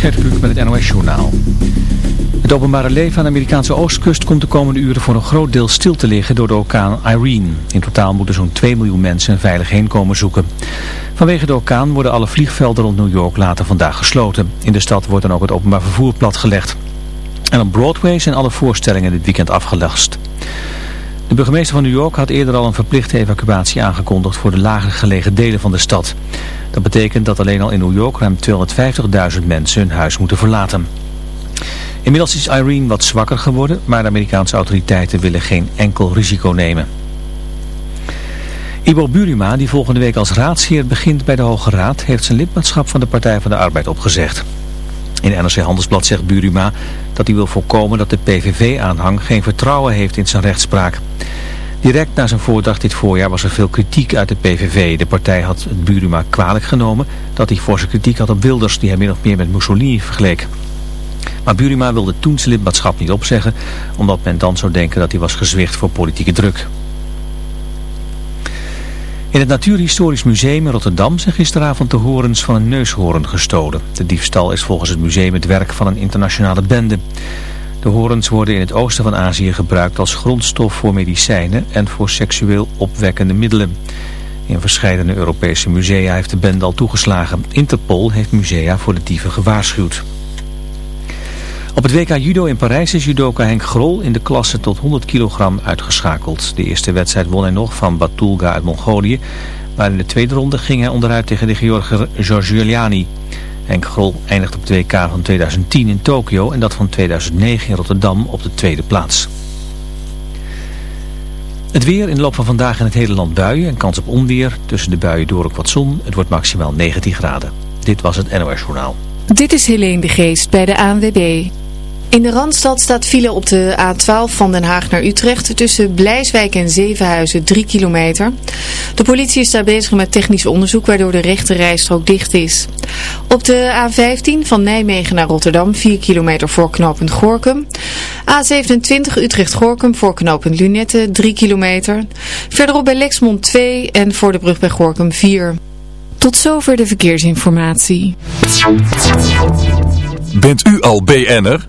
Gert met het NOS Journaal. Het openbare leven aan de Amerikaanse oostkust komt de komende uren voor een groot deel stil te liggen door de orkaan Irene. In totaal moeten zo'n 2 miljoen mensen veilig heen komen zoeken. Vanwege de orkaan worden alle vliegvelden rond New York later vandaag gesloten. In de stad wordt dan ook het openbaar vervoer platgelegd. En op Broadway zijn alle voorstellingen dit weekend afgelast. De burgemeester van New York had eerder al een verplichte evacuatie aangekondigd voor de lager gelegen delen van de stad. Dat betekent dat alleen al in New York ruim 250.000 mensen hun huis moeten verlaten. Inmiddels is Irene wat zwakker geworden, maar de Amerikaanse autoriteiten willen geen enkel risico nemen. Ibo Burima, die volgende week als raadsheer begint bij de Hoge Raad, heeft zijn lidmaatschap van de Partij van de Arbeid opgezegd. In NRC Handelsblad zegt Buruma dat hij wil voorkomen dat de PVV-aanhang geen vertrouwen heeft in zijn rechtspraak. Direct na zijn voordracht dit voorjaar was er veel kritiek uit de PVV. De partij had het Buruma kwalijk genomen dat hij voor zijn kritiek had op Wilders die hij min of meer met Mussolini vergeleek. Maar Buruma wilde toen zijn lidmaatschap niet opzeggen omdat men dan zou denken dat hij was gezwicht voor politieke druk. In het Natuurhistorisch Museum in Rotterdam zijn gisteravond de horens van een neushoorn gestolen. De diefstal is volgens het museum het werk van een internationale bende. De horens worden in het oosten van Azië gebruikt als grondstof voor medicijnen en voor seksueel opwekkende middelen. In verschillende Europese musea heeft de bende al toegeslagen. Interpol heeft musea voor de dieven gewaarschuwd. Op het WK Judo in Parijs is judoka Henk Grol in de klasse tot 100 kilogram uitgeschakeld. De eerste wedstrijd won hij nog van Batulga uit Mongolië. Maar in de tweede ronde ging hij onderuit tegen de Georger Giorgiuliani. Henk Grol eindigt op het WK van 2010 in Tokio en dat van 2009 in Rotterdam op de tweede plaats. Het weer in de loop van vandaag in het hele land buien en kans op onweer. Tussen de buien door ook wat zon. Het wordt maximaal 19 graden. Dit was het NOS Journaal. Dit is Helene de Geest bij de ANWB. In de Randstad staat file op de A12 van Den Haag naar Utrecht tussen Blijswijk en Zevenhuizen 3 kilometer. De politie is daar bezig met technisch onderzoek waardoor de rechte rijstrook dicht is. Op de A15 van Nijmegen naar Rotterdam 4 kilometer voor knooppunt Gorkum. A27 Utrecht-Gorkum voor knooppunt Lunette 3 kilometer. Verderop bij Lexmond 2 en voor de brug bij Gorkum 4. Tot zover de verkeersinformatie. Bent u al BN'er?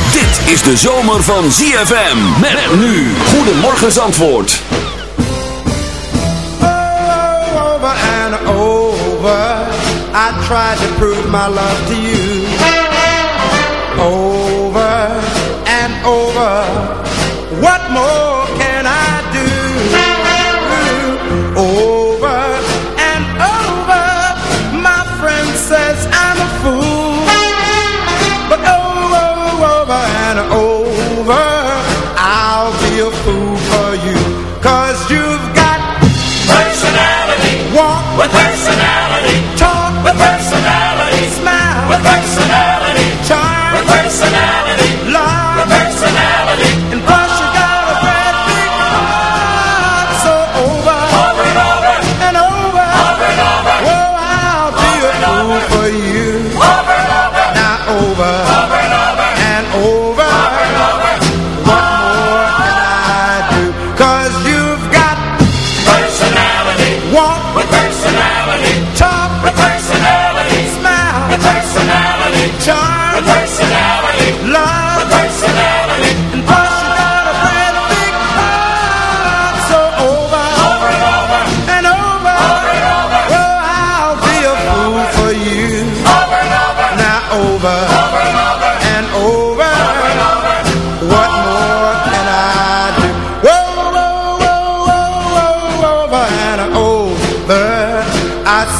Dit is de zomer van ZFM. Met nu. Goedemorgen Zandvoort. over and over I tried to prove my love to you Over and over What more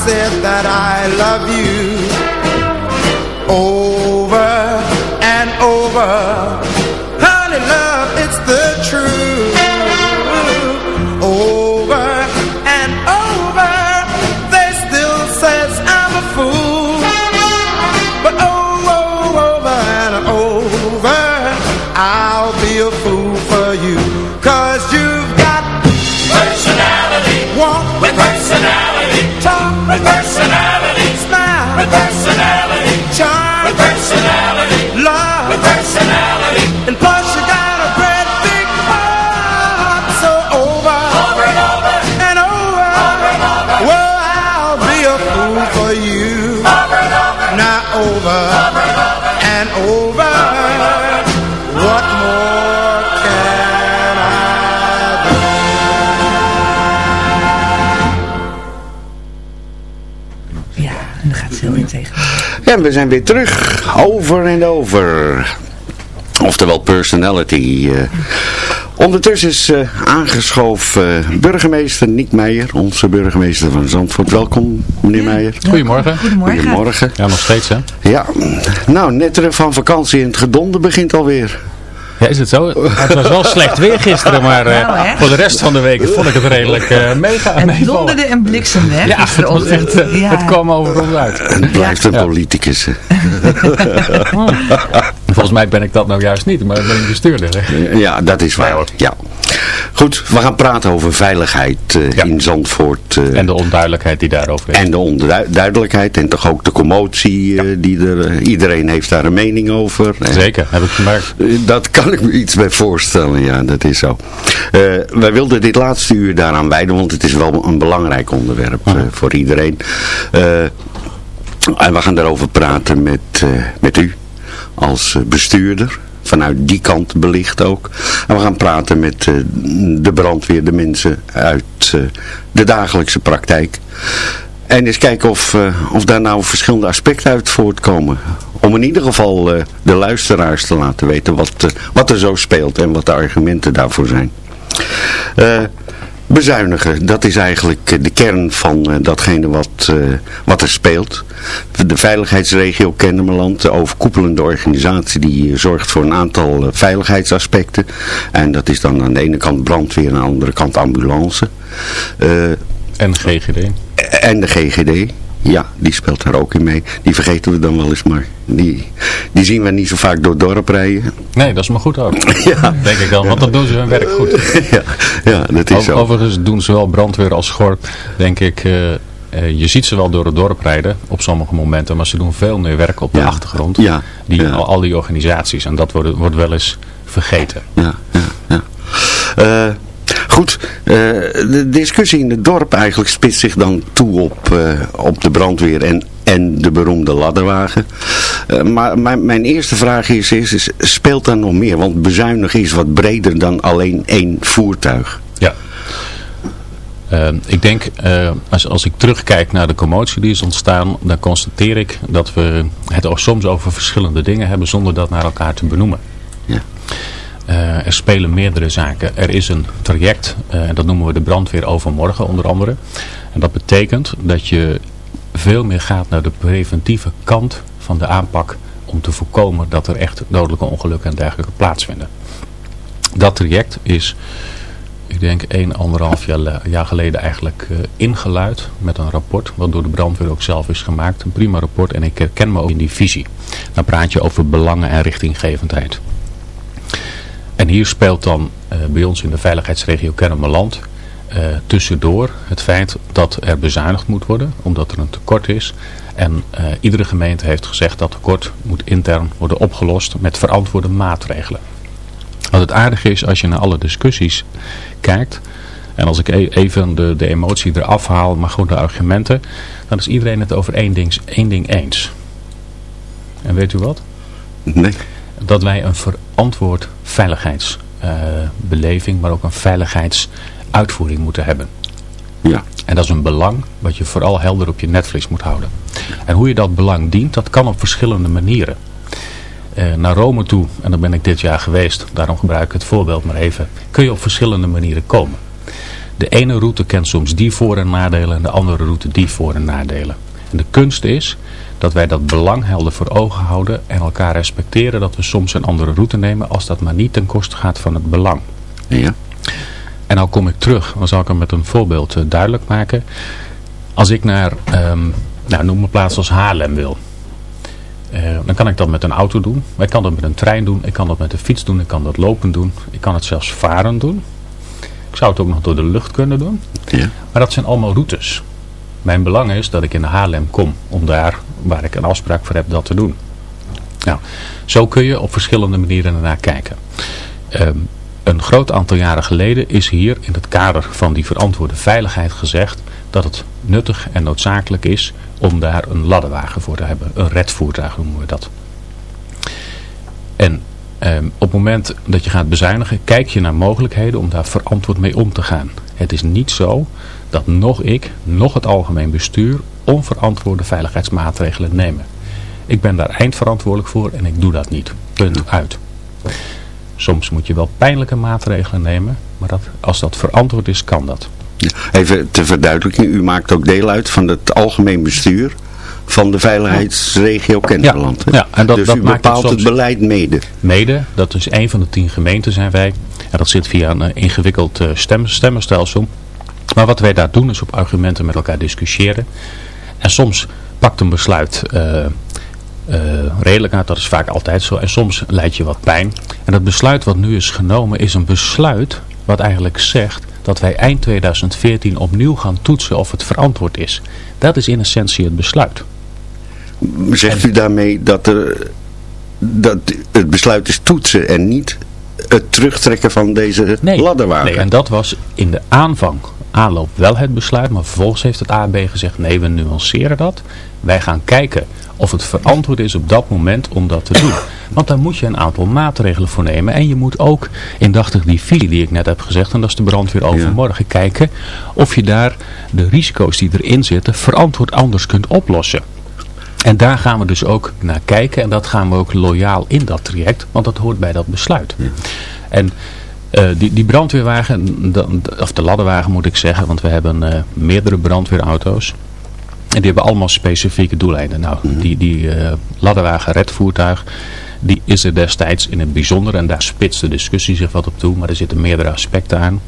said that I love you over and over. En we zijn weer terug. Over en over. Oftewel personality. eh. ondertussen is eh, aangeschoven eh, burgemeester Niek Meijer. Onze burgemeester van Zandvoort. Welkom meneer Meijer. Goedemorgen. Goedemorgen. Goedemorgen. Ja, nog steeds hè? Ja, nou net terug van vakantie en het gedonde begint alweer. Ja, is het zo? Het was wel slecht weer gisteren, maar eh, Nou, voor de rest van de week vond ik het redelijk eh mega En meevallen. donderde en bliksemde, hè, Ja, het, was echt, eh, Ja. het kwam over ons uit. Het blijft een Ja. politicus. Volgens mij ben ik dat nou juist niet, maar ik ben een bestuurder. Hè? Ja, dat is waar. Ja. Goed, we gaan praten over veiligheid eh, Ja. in Zandvoort. eh, En de onduidelijkheid die daarover is. En de onduidelijkheid en toch ook de commotie eh, die er... iedereen heeft daar een mening over. Zeker, heb ik gemerkt. Dat kan ik me iets bij voorstellen, ja, dat is zo. Wij wilden dit laatste uur daaraan wijden, want het is wel een belangrijk onderwerp voor iedereen. En we gaan daarover praten met, met u als eh, bestuurder. Vanuit die kant belicht ook. En we gaan praten met eh, de brandweer, de mensen uit eh, de dagelijkse praktijk. En eens kijken of, of daar nou verschillende aspecten uit voortkomen. Om in ieder geval de luisteraars te laten weten wat, wat er zo speelt en wat de argumenten daarvoor zijn. Eh, bezuinigen, dat is eigenlijk de kern van eh, datgene wat, eh, wat er speelt. De veiligheidsregio Kennemerland, de overkoepelende organisatie die eh, zorgt voor een aantal veiligheidsaspecten. En dat is dan aan de ene kant brandweer en aan de andere kant ambulance. En GGD. en de GGD. Ja, die speelt daar ook in mee. Die vergeten we dan wel eens maar. Die, die zien we niet zo vaak door het dorp rijden. Nee, dat is maar goed ook. Ja. Denk ik wel, want dan doen ze hun werk goed. ja, ja, dat is Over- zo. Overigens doen zowel brandweer als schor, denk ik, eh, eh, je ziet ze wel door het dorp rijden op sommige momenten, maar ze doen veel meer werk op de Ja. achtergrond. Ja, Die, ja. al, al die organisaties en dat wordt, wordt wel eens vergeten. Ja, ja, ja. Eh, goed, eh, de discussie in het dorp eigenlijk spitst zich dan toe op, eh, op de brandweer en, en de beroemde ladderwagen. Eh, maar mijn, mijn eerste vraag is, is, is, speelt daar nog meer? Want bezuinigen is wat breder dan alleen één voertuig. Ja. Eh, ik denk, als, als ik terugkijk naar de commotie die is ontstaan, dan constateer ik dat we het ook soms over verschillende dingen hebben zonder dat naar elkaar te benoemen. Ja. Eh, er spelen meerdere zaken. Er is een traject, eh, en dat noemen we de brandweer overmorgen onder andere. En dat betekent dat je veel meer gaat naar de preventieve kant van de aanpak om te voorkomen dat er echt dodelijke ongelukken en dergelijke plaatsvinden. Dat traject is, ik denk, een, anderhalf jaar, jaar geleden eigenlijk eh, ingeluid met een rapport, wat door de brandweer ook zelf is gemaakt. Een prima rapport en ik herken me ook in die visie. Dan praat je over belangen en richtinggevendheid. En hier speelt dan eh, bij ons in de veiligheidsregio Kennemerland eh, tussendoor het feit dat er bezuinigd moet worden, omdat er een tekort is. En eh, iedere gemeente heeft gezegd dat tekort moet intern worden opgelost met verantwoorde maatregelen. Wat het aardige is als je naar alle discussies kijkt, en als ik e- even de, de emotie eraf haal, maar gewoon de argumenten, dan is iedereen het over één één ding eens. En weet u wat? Nee. Dat wij een verantwoord veiligheidsbeleving, maar ook een veiligheidsuitvoering moeten hebben. Ja. En dat is een belang wat je vooral helder op je netvlies moet houden. En hoe je dat belang dient, dat kan op verschillende manieren. Eh, naar Rome toe, en daar ben ik dit jaar geweest, daarom gebruik ik het voorbeeld maar even, kun je op verschillende manieren komen. De ene route kent soms die voor- en nadelen en de andere route die voor- en nadelen. En de kunst is dat wij dat belang helder voor ogen houden en elkaar respecteren dat we soms een andere route nemen als dat maar niet ten koste gaat van het belang. Ja. En nou kom ik terug, dan zal ik hem met een voorbeeld eh, duidelijk maken. Als ik naar, ehm, nou, noem een plaats als Haarlem wil. eh, dan kan ik dat met een auto doen. Maar ik kan dat met een trein doen. Ik kan dat met een fiets doen. Ik kan dat lopen doen. Ik kan het zelfs varen doen. Ik zou het ook nog door de lucht kunnen doen. Ja. Maar dat zijn allemaal routes. Mijn belang is dat ik in Haarlem kom. Om daar, waar ik een afspraak voor heb, dat te doen. Nou, zo kun je op verschillende manieren ernaar kijken. Ehm, een groot aantal jaren geleden is hier in het kader van die verantwoorde veiligheid gezegd dat het nuttig en noodzakelijk is om daar een ladderwagen voor te hebben. Een redvoertuig noemen we dat. En ehm, op het moment dat je gaat bezuinigen, kijk je naar mogelijkheden om daar verantwoord mee om te gaan. Het is niet zo dat nog ik, nog het algemeen bestuur onverantwoorde veiligheidsmaatregelen nemen. Ik ben daar eindverantwoordelijk voor en ik doe dat niet. Punt uit. Soms moet je wel pijnlijke maatregelen nemen, maar dat, als dat verantwoord is, kan dat. Even te verduidelijken, u maakt ook deel uit van het algemeen bestuur van de veiligheidsregio Kennemerland. Ja, en dat- dus dat u maakt bepaalt het, soms- beleid mede. Mede, dat is een van de tien gemeenten zijn wij. En dat zit via een eh, ingewikkeld eh, stem, stemmenstelsel. Maar wat wij daar doen is op argumenten met elkaar discussiëren. En soms pakt een besluit eh, eh, redelijk uit, dat is vaak altijd zo. En soms leidt je wat pijn. En dat besluit wat nu is genomen is een besluit wat eigenlijk zegt dat wij eind 2014 opnieuw gaan toetsen of het verantwoord is. Dat is in essentie het besluit. Zegt u daarmee dat, er, dat het besluit is toetsen en niet het terugtrekken van deze ladderwagen? Nee, en dat was in de aanvang, aanloop wel het besluit, maar vervolgens heeft het AB gezegd, nee we nuanceren dat. Wij gaan kijken of het verantwoord is op dat moment om dat te doen. Want daar moet je een aantal maatregelen voor nemen. En je moet ook, indachtig die visie die ik net heb gezegd, en dat is de brandweer overmorgen, kijken of je daar de risico's die erin zitten verantwoord anders kunt oplossen. En daar gaan we dus ook naar kijken en dat gaan we ook loyaal in dat traject, want dat hoort bij dat besluit. En eh, die, die brandweerwagen, of de ladderwagen moet ik zeggen, want we hebben eh, meerdere brandweerauto's. En die hebben allemaal specifieke doeleinden. Nou, die, die eh, ladderwagen redvoertuig, die is er destijds in het bijzonder, en daar spitst de discussie zich wat op toe, maar er zitten meerdere aspecten aan,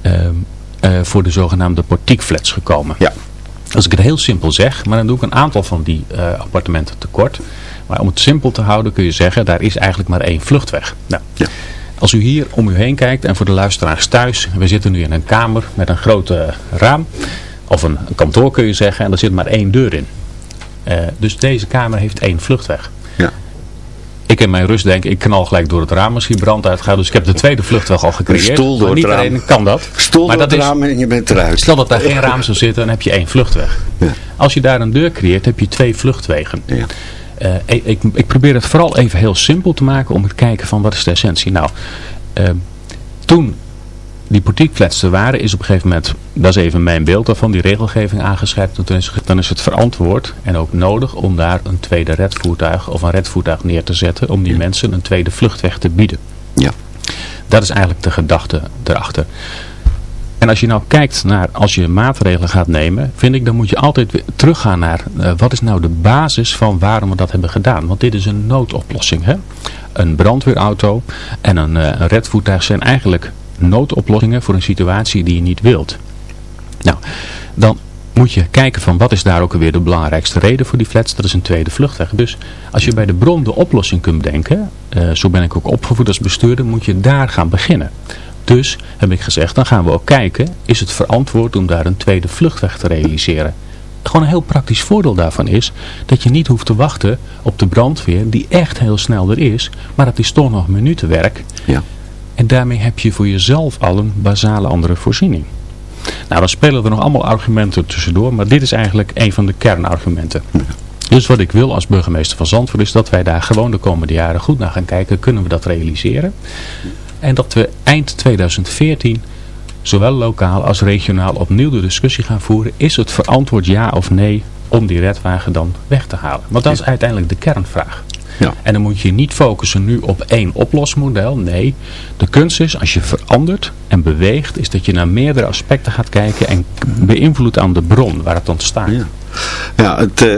ehm, eh, voor de zogenaamde portiekflats gekomen. Ja. Als ik het heel simpel zeg, maar dan doe ik een aantal van die appartementen tekort. Maar om het simpel te houden kun je zeggen, daar is eigenlijk maar één vluchtweg. Nou, Als u hier om u heen kijkt en voor de luisteraars thuis, we zitten nu in een kamer met een groot raam. Of een, een kantoor kun je zeggen, en er zit maar één deur in. Eh, dus deze kamer heeft één vluchtweg. Ja. Ik in mijn rust denk, ik knal gelijk door het raam hier brand uitgaat. Dus ik heb de tweede vluchtweg al gecreëerd. Een stoel door maar niet raam. iedereen kan dat. Stoel maar door dat het is, raam en je bent eruit. Stel dat daar geen raam zou zitten, dan heb je één vluchtweg. Ja. Als je daar een deur creëert, heb je twee vluchtwegen. Ja. Eh, ik, ik, probeer het vooral even heel simpel te maken om te kijken van wat is de essentie. Nou, eh, toen die portiekflats er waren, is op een gegeven moment, dat is even mijn beeld daarvan, die regelgeving aangescherpt. En toen is, dan is het verantwoord en ook nodig om daar een tweede redvoertuig of een redvoertuig neer te zetten om die mensen een tweede vluchtweg te bieden. Ja. Dat is eigenlijk de gedachte erachter. En als je nou kijkt naar, als je maatregelen gaat nemen, vind ik, dan moet je altijd weer teruggaan naar, eh, wat is nou de basis van waarom we dat hebben gedaan. Want dit is een noodoplossing. Hè? Een brandweerauto en een, een redvoertuig zijn eigenlijk noodoplossingen voor een situatie die je niet wilt. Nou, dan moet je kijken van wat is daar ook alweer de belangrijkste reden voor die flats. Dat is een tweede vluchtweg. Dus als je bij de bron de oplossing kunt bedenken, eh, zo ben ik ook opgevoed als bestuurder, moet je daar gaan beginnen. Dus heb ik gezegd, dan gaan we ook kijken, is het verantwoord om daar een tweede vluchtweg te realiseren. Gewoon een heel praktisch voordeel daarvan is dat je niet hoeft te wachten op de brandweer die echt heel snel er is, maar het is toch nog minutenwerk. Ja. En daarmee heb je voor jezelf al een basale andere voorziening. Nou, dan spelen er nog allemaal argumenten tussendoor, maar dit is eigenlijk een van de kernargumenten. Dus wat ik wil als burgemeester van Zandvoort is dat wij daar gewoon de komende jaren goed naar gaan kijken. Kunnen we dat realiseren? En dat we eind 2014 zowel lokaal als regionaal opnieuw de discussie gaan voeren. Is het verantwoord ja of nee om die redwagen dan weg te halen? Want dat is uiteindelijk de kernvraag. Ja. En dan moet je niet focussen nu op één oplosmodel. Nee, de kunst is als je verandert en beweegt, is dat je naar meerdere aspecten gaat kijken en beïnvloedt aan de bron waar het ontstaat. Ja, ja het, eh,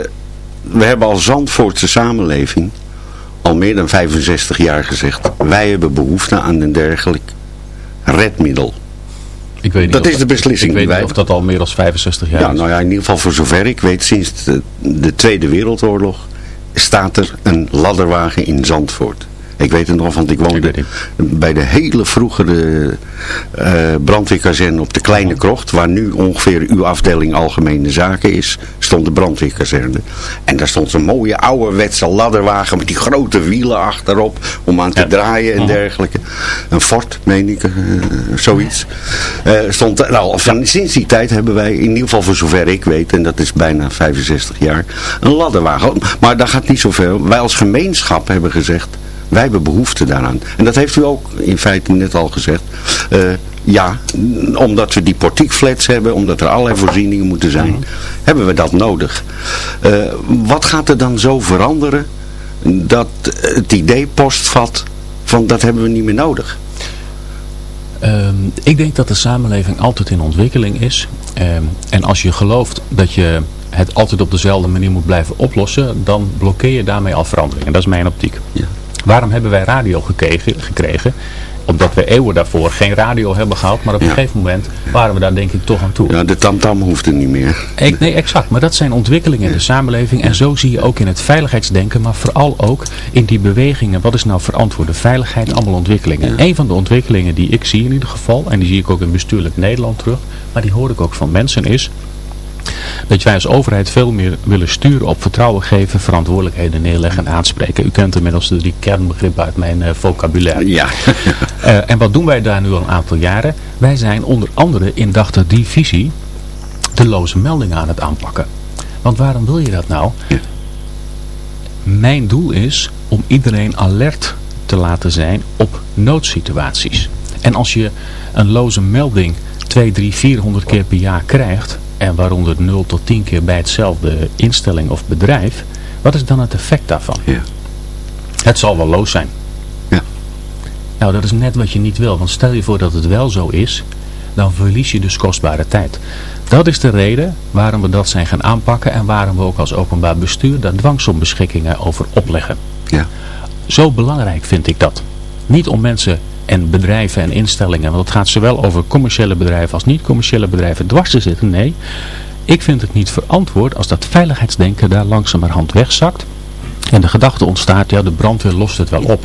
we hebben als Zandvoortse samenleving al meer dan 65 jaar gezegd. Wij hebben behoefte aan een dergelijk redmiddel. Ik weet niet Dat of is de beslissing Ik weet niet wij- of dat al meer dan 65 jaar Ja, is. nou ja, in ieder geval voor zover ik weet, sinds de, de Tweede Wereldoorlog staat er een ladderwagen in Zandvoort. Ik weet het nog, want ik woonde bij de hele vroegere eh brandweerkazerne op de Kleine Krocht, waar nu ongeveer uw afdeling Algemene Zaken is, stond de brandweerkazerne. En daar stond zo'n mooie ouderwetse ladderwagen met die grote wielen achterop om aan te draaien en dergelijke. Een Ford, meen ik, eh, zoiets. Eh, stond, nou, van, sinds die tijd hebben wij, in ieder geval voor zover ik weet, en dat is bijna 65 jaar, een ladderwagen. Maar daar gaat niet zoveel. Wij als gemeenschap hebben gezegd, wij hebben behoefte daaraan. En dat heeft u ook in feite net al gezegd. Eh, ja, omdat we die portiekflats hebben, omdat er allerlei voorzieningen moeten zijn, hebben we dat nodig. Eh, wat gaat er dan zo veranderen dat het idee postvat van dat hebben we niet meer nodig? Ehm, ik denk dat de samenleving altijd in ontwikkeling is. Ehm, en als je gelooft dat je het altijd op dezelfde manier moet blijven oplossen, dan blokkeer je daarmee al verandering. En dat is mijn optiek. Waarom hebben wij radio gekregen? gekregen? Omdat we eeuwen daarvoor geen radio hebben gehad, maar op een gegeven moment waren we daar denk ik toch aan toe. Ja, de tamtam hoeft er niet meer. Ik, nee, exact. Maar dat zijn ontwikkelingen in de samenleving. En zo zie je ook in het veiligheidsdenken, maar vooral ook in die bewegingen. Wat is nou verantwoorde veiligheid? Allemaal ontwikkelingen. Een van de ontwikkelingen die ik zie in ieder geval, en die zie ik ook in bestuurlijk Nederland terug, maar die hoor ik ook van mensen, is dat wij als overheid veel meer willen sturen op vertrouwen geven, verantwoordelijkheden neerleggen en aanspreken. U kent inmiddels de drie kernbegrippen uit mijn eh, vocabulaire. Ja. Eh, en wat doen wij daar nu al een aantal jaren? Wij zijn onder andere in dachten die visie de loze meldingen aan het aanpakken. Want waarom wil je dat nou? Mijn doel is om iedereen alert te laten zijn op noodsituaties. En als je een loze melding 2, 3, 400 keer per jaar krijgt, en waaronder 0 tot 10 keer bij hetzelfde instelling of bedrijf, wat is dan het effect daarvan? Het zal wel loos zijn. Ja. Nou, dat is net wat je niet wil. Want stel je voor dat het wel zo is, dan verlies je dus kostbare tijd. Dat is de reden waarom we dat zijn gaan aanpakken en waarom we ook als openbaar bestuur daar dwangsombeschikkingen over opleggen. Ja. Zo belangrijk vind ik dat. Niet om mensen en bedrijven en instellingen, want het gaat zowel over commerciële bedrijven als niet-commerciële bedrijven dwars te zitten. Nee, ik vind het niet verantwoord als dat veiligheidsdenken daar langzamerhand wegzakt. En de gedachte ontstaat, ja de brandweer lost het wel op.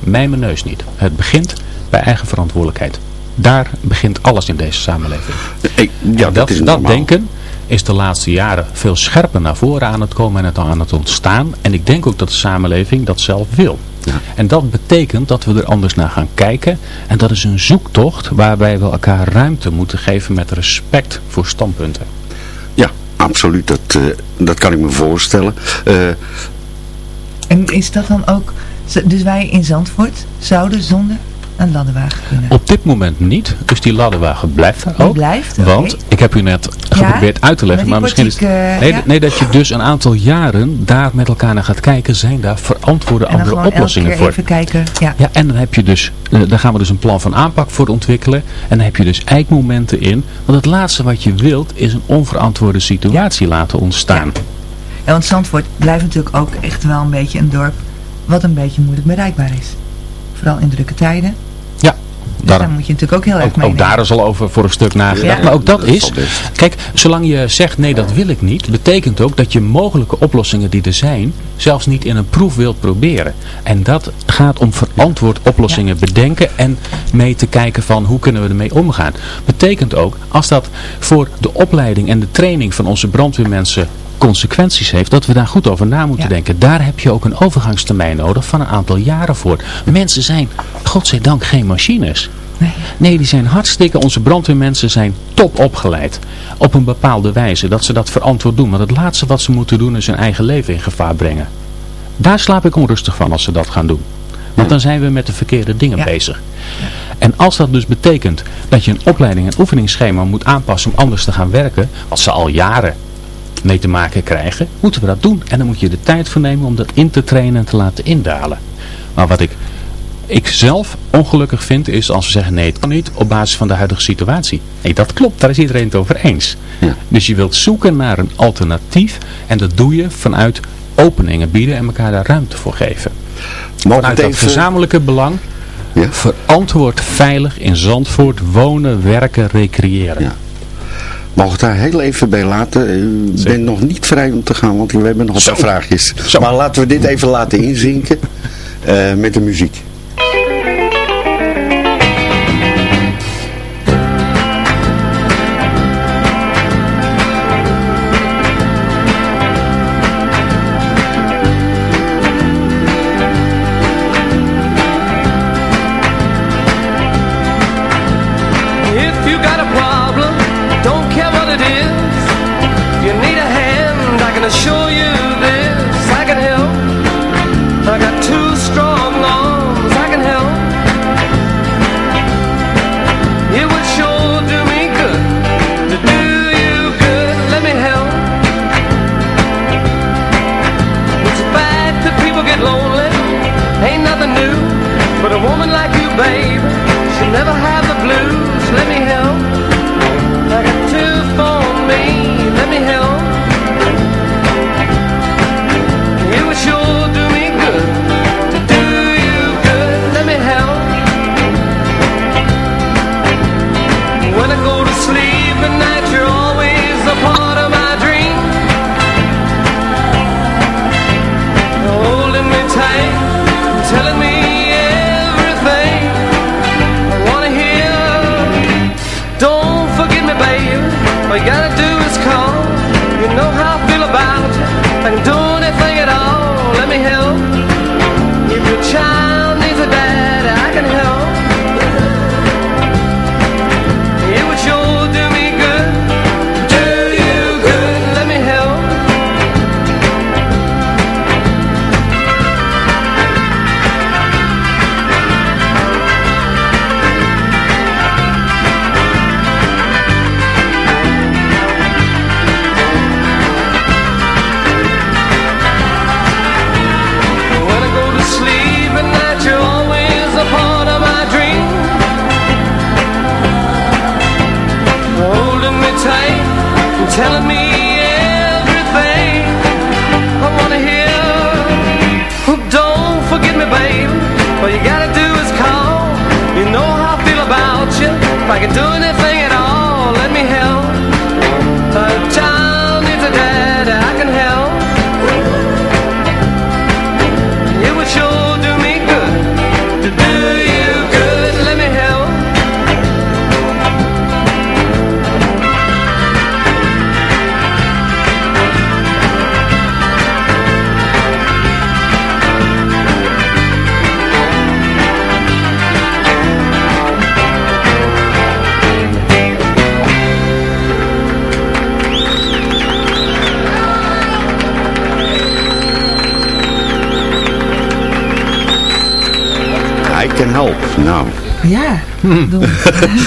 Mij mijn neus niet. Het begint bij eigen verantwoordelijkheid. Daar begint alles in deze samenleving. Ik, ja, dat, is dat denken is de laatste jaren veel scherper naar voren aan het komen en het aan het ontstaan. En ik denk ook dat de samenleving dat zelf wil. En dat betekent dat we er anders naar gaan kijken. En dat is een zoektocht waarbij we elkaar ruimte moeten geven met respect voor standpunten. Ja, absoluut. Dat, eh, dat kan ik me voorstellen. Eh, En is dat dan ook... Dus wij in Zandvoort zouden zonder een ladderwagen kunnen? Op dit moment niet, dus die ladderwagen blijft daar Die ook. blijft. Want, ik heb u net geprobeerd uit te leggen, maar misschien is eh, nee, ja. nee, dat je dus een aantal jaren daar met elkaar naar gaat kijken, zijn daar verantwoorde andere oplossingen voor. even kijken. Ja. Ja, en dan heb je dus, eh, daar gaan we dus een plan van aanpak voor ontwikkelen. En dan heb je dus eikmomenten in. Want het laatste wat je wilt is een onverantwoorde situatie laten ontstaan. Ja, want Zandvoort blijft natuurlijk ook echt wel een beetje een dorp wat een beetje moeilijk bereikbaar is. Vooral in drukke tijden. Ja, Dus daar moet je natuurlijk ook heel erg Ook, mee ook daar is al over voor een stuk nagedacht. Ja. Maar ook dat Dat is, kijk, zolang je zegt nee dat wil ik niet, betekent ook dat je mogelijke oplossingen die er zijn, zelfs niet in een proef wilt proberen. En dat gaat om verantwoord oplossingen bedenken en mee te kijken van hoe kunnen we ermee omgaan. Betekent ook, als dat voor de opleiding en de training van onze brandweermensen consequenties heeft, dat we daar goed over na moeten Ja. denken. Daar heb je ook een overgangstermijn nodig van een aantal jaren voor. Mensen zijn, godzijdank, geen machines. Nee. die zijn hartstikke, onze brandweermensen zijn top opgeleid. Op een bepaalde wijze, dat ze dat verantwoord doen. Want het laatste wat ze moeten doen is hun eigen leven in gevaar brengen. Daar slaap ik onrustig van als ze dat gaan doen. Want dan zijn we met de verkeerde dingen bezig. En als dat dus betekent dat je een opleiding en oefeningsschema moet aanpassen om anders te gaan werken, wat ze al jaren mee te maken krijgen, moeten we dat doen. En dan moet je de tijd voor nemen om dat in te trainen en te laten indalen. Maar wat ik, ik zelf ongelukkig vind is als we zeggen nee het kan niet op basis van de huidige situatie. Nee dat klopt, daar is iedereen het over eens. Ja. Dus je wilt zoeken naar een alternatief en dat doe je vanuit openingen bieden en elkaar daar ruimte voor geven. Vanuit dat gezamenlijke belang ja? verantwoord veilig in Zandvoort wonen, werken, recreëren. Ja. Mag ik daar heel even bij laten? U bent nog niet vrij om te gaan, want we hebben nog een paar vraagjes. Maar laten we dit even laten inzinken uh, met de muziek.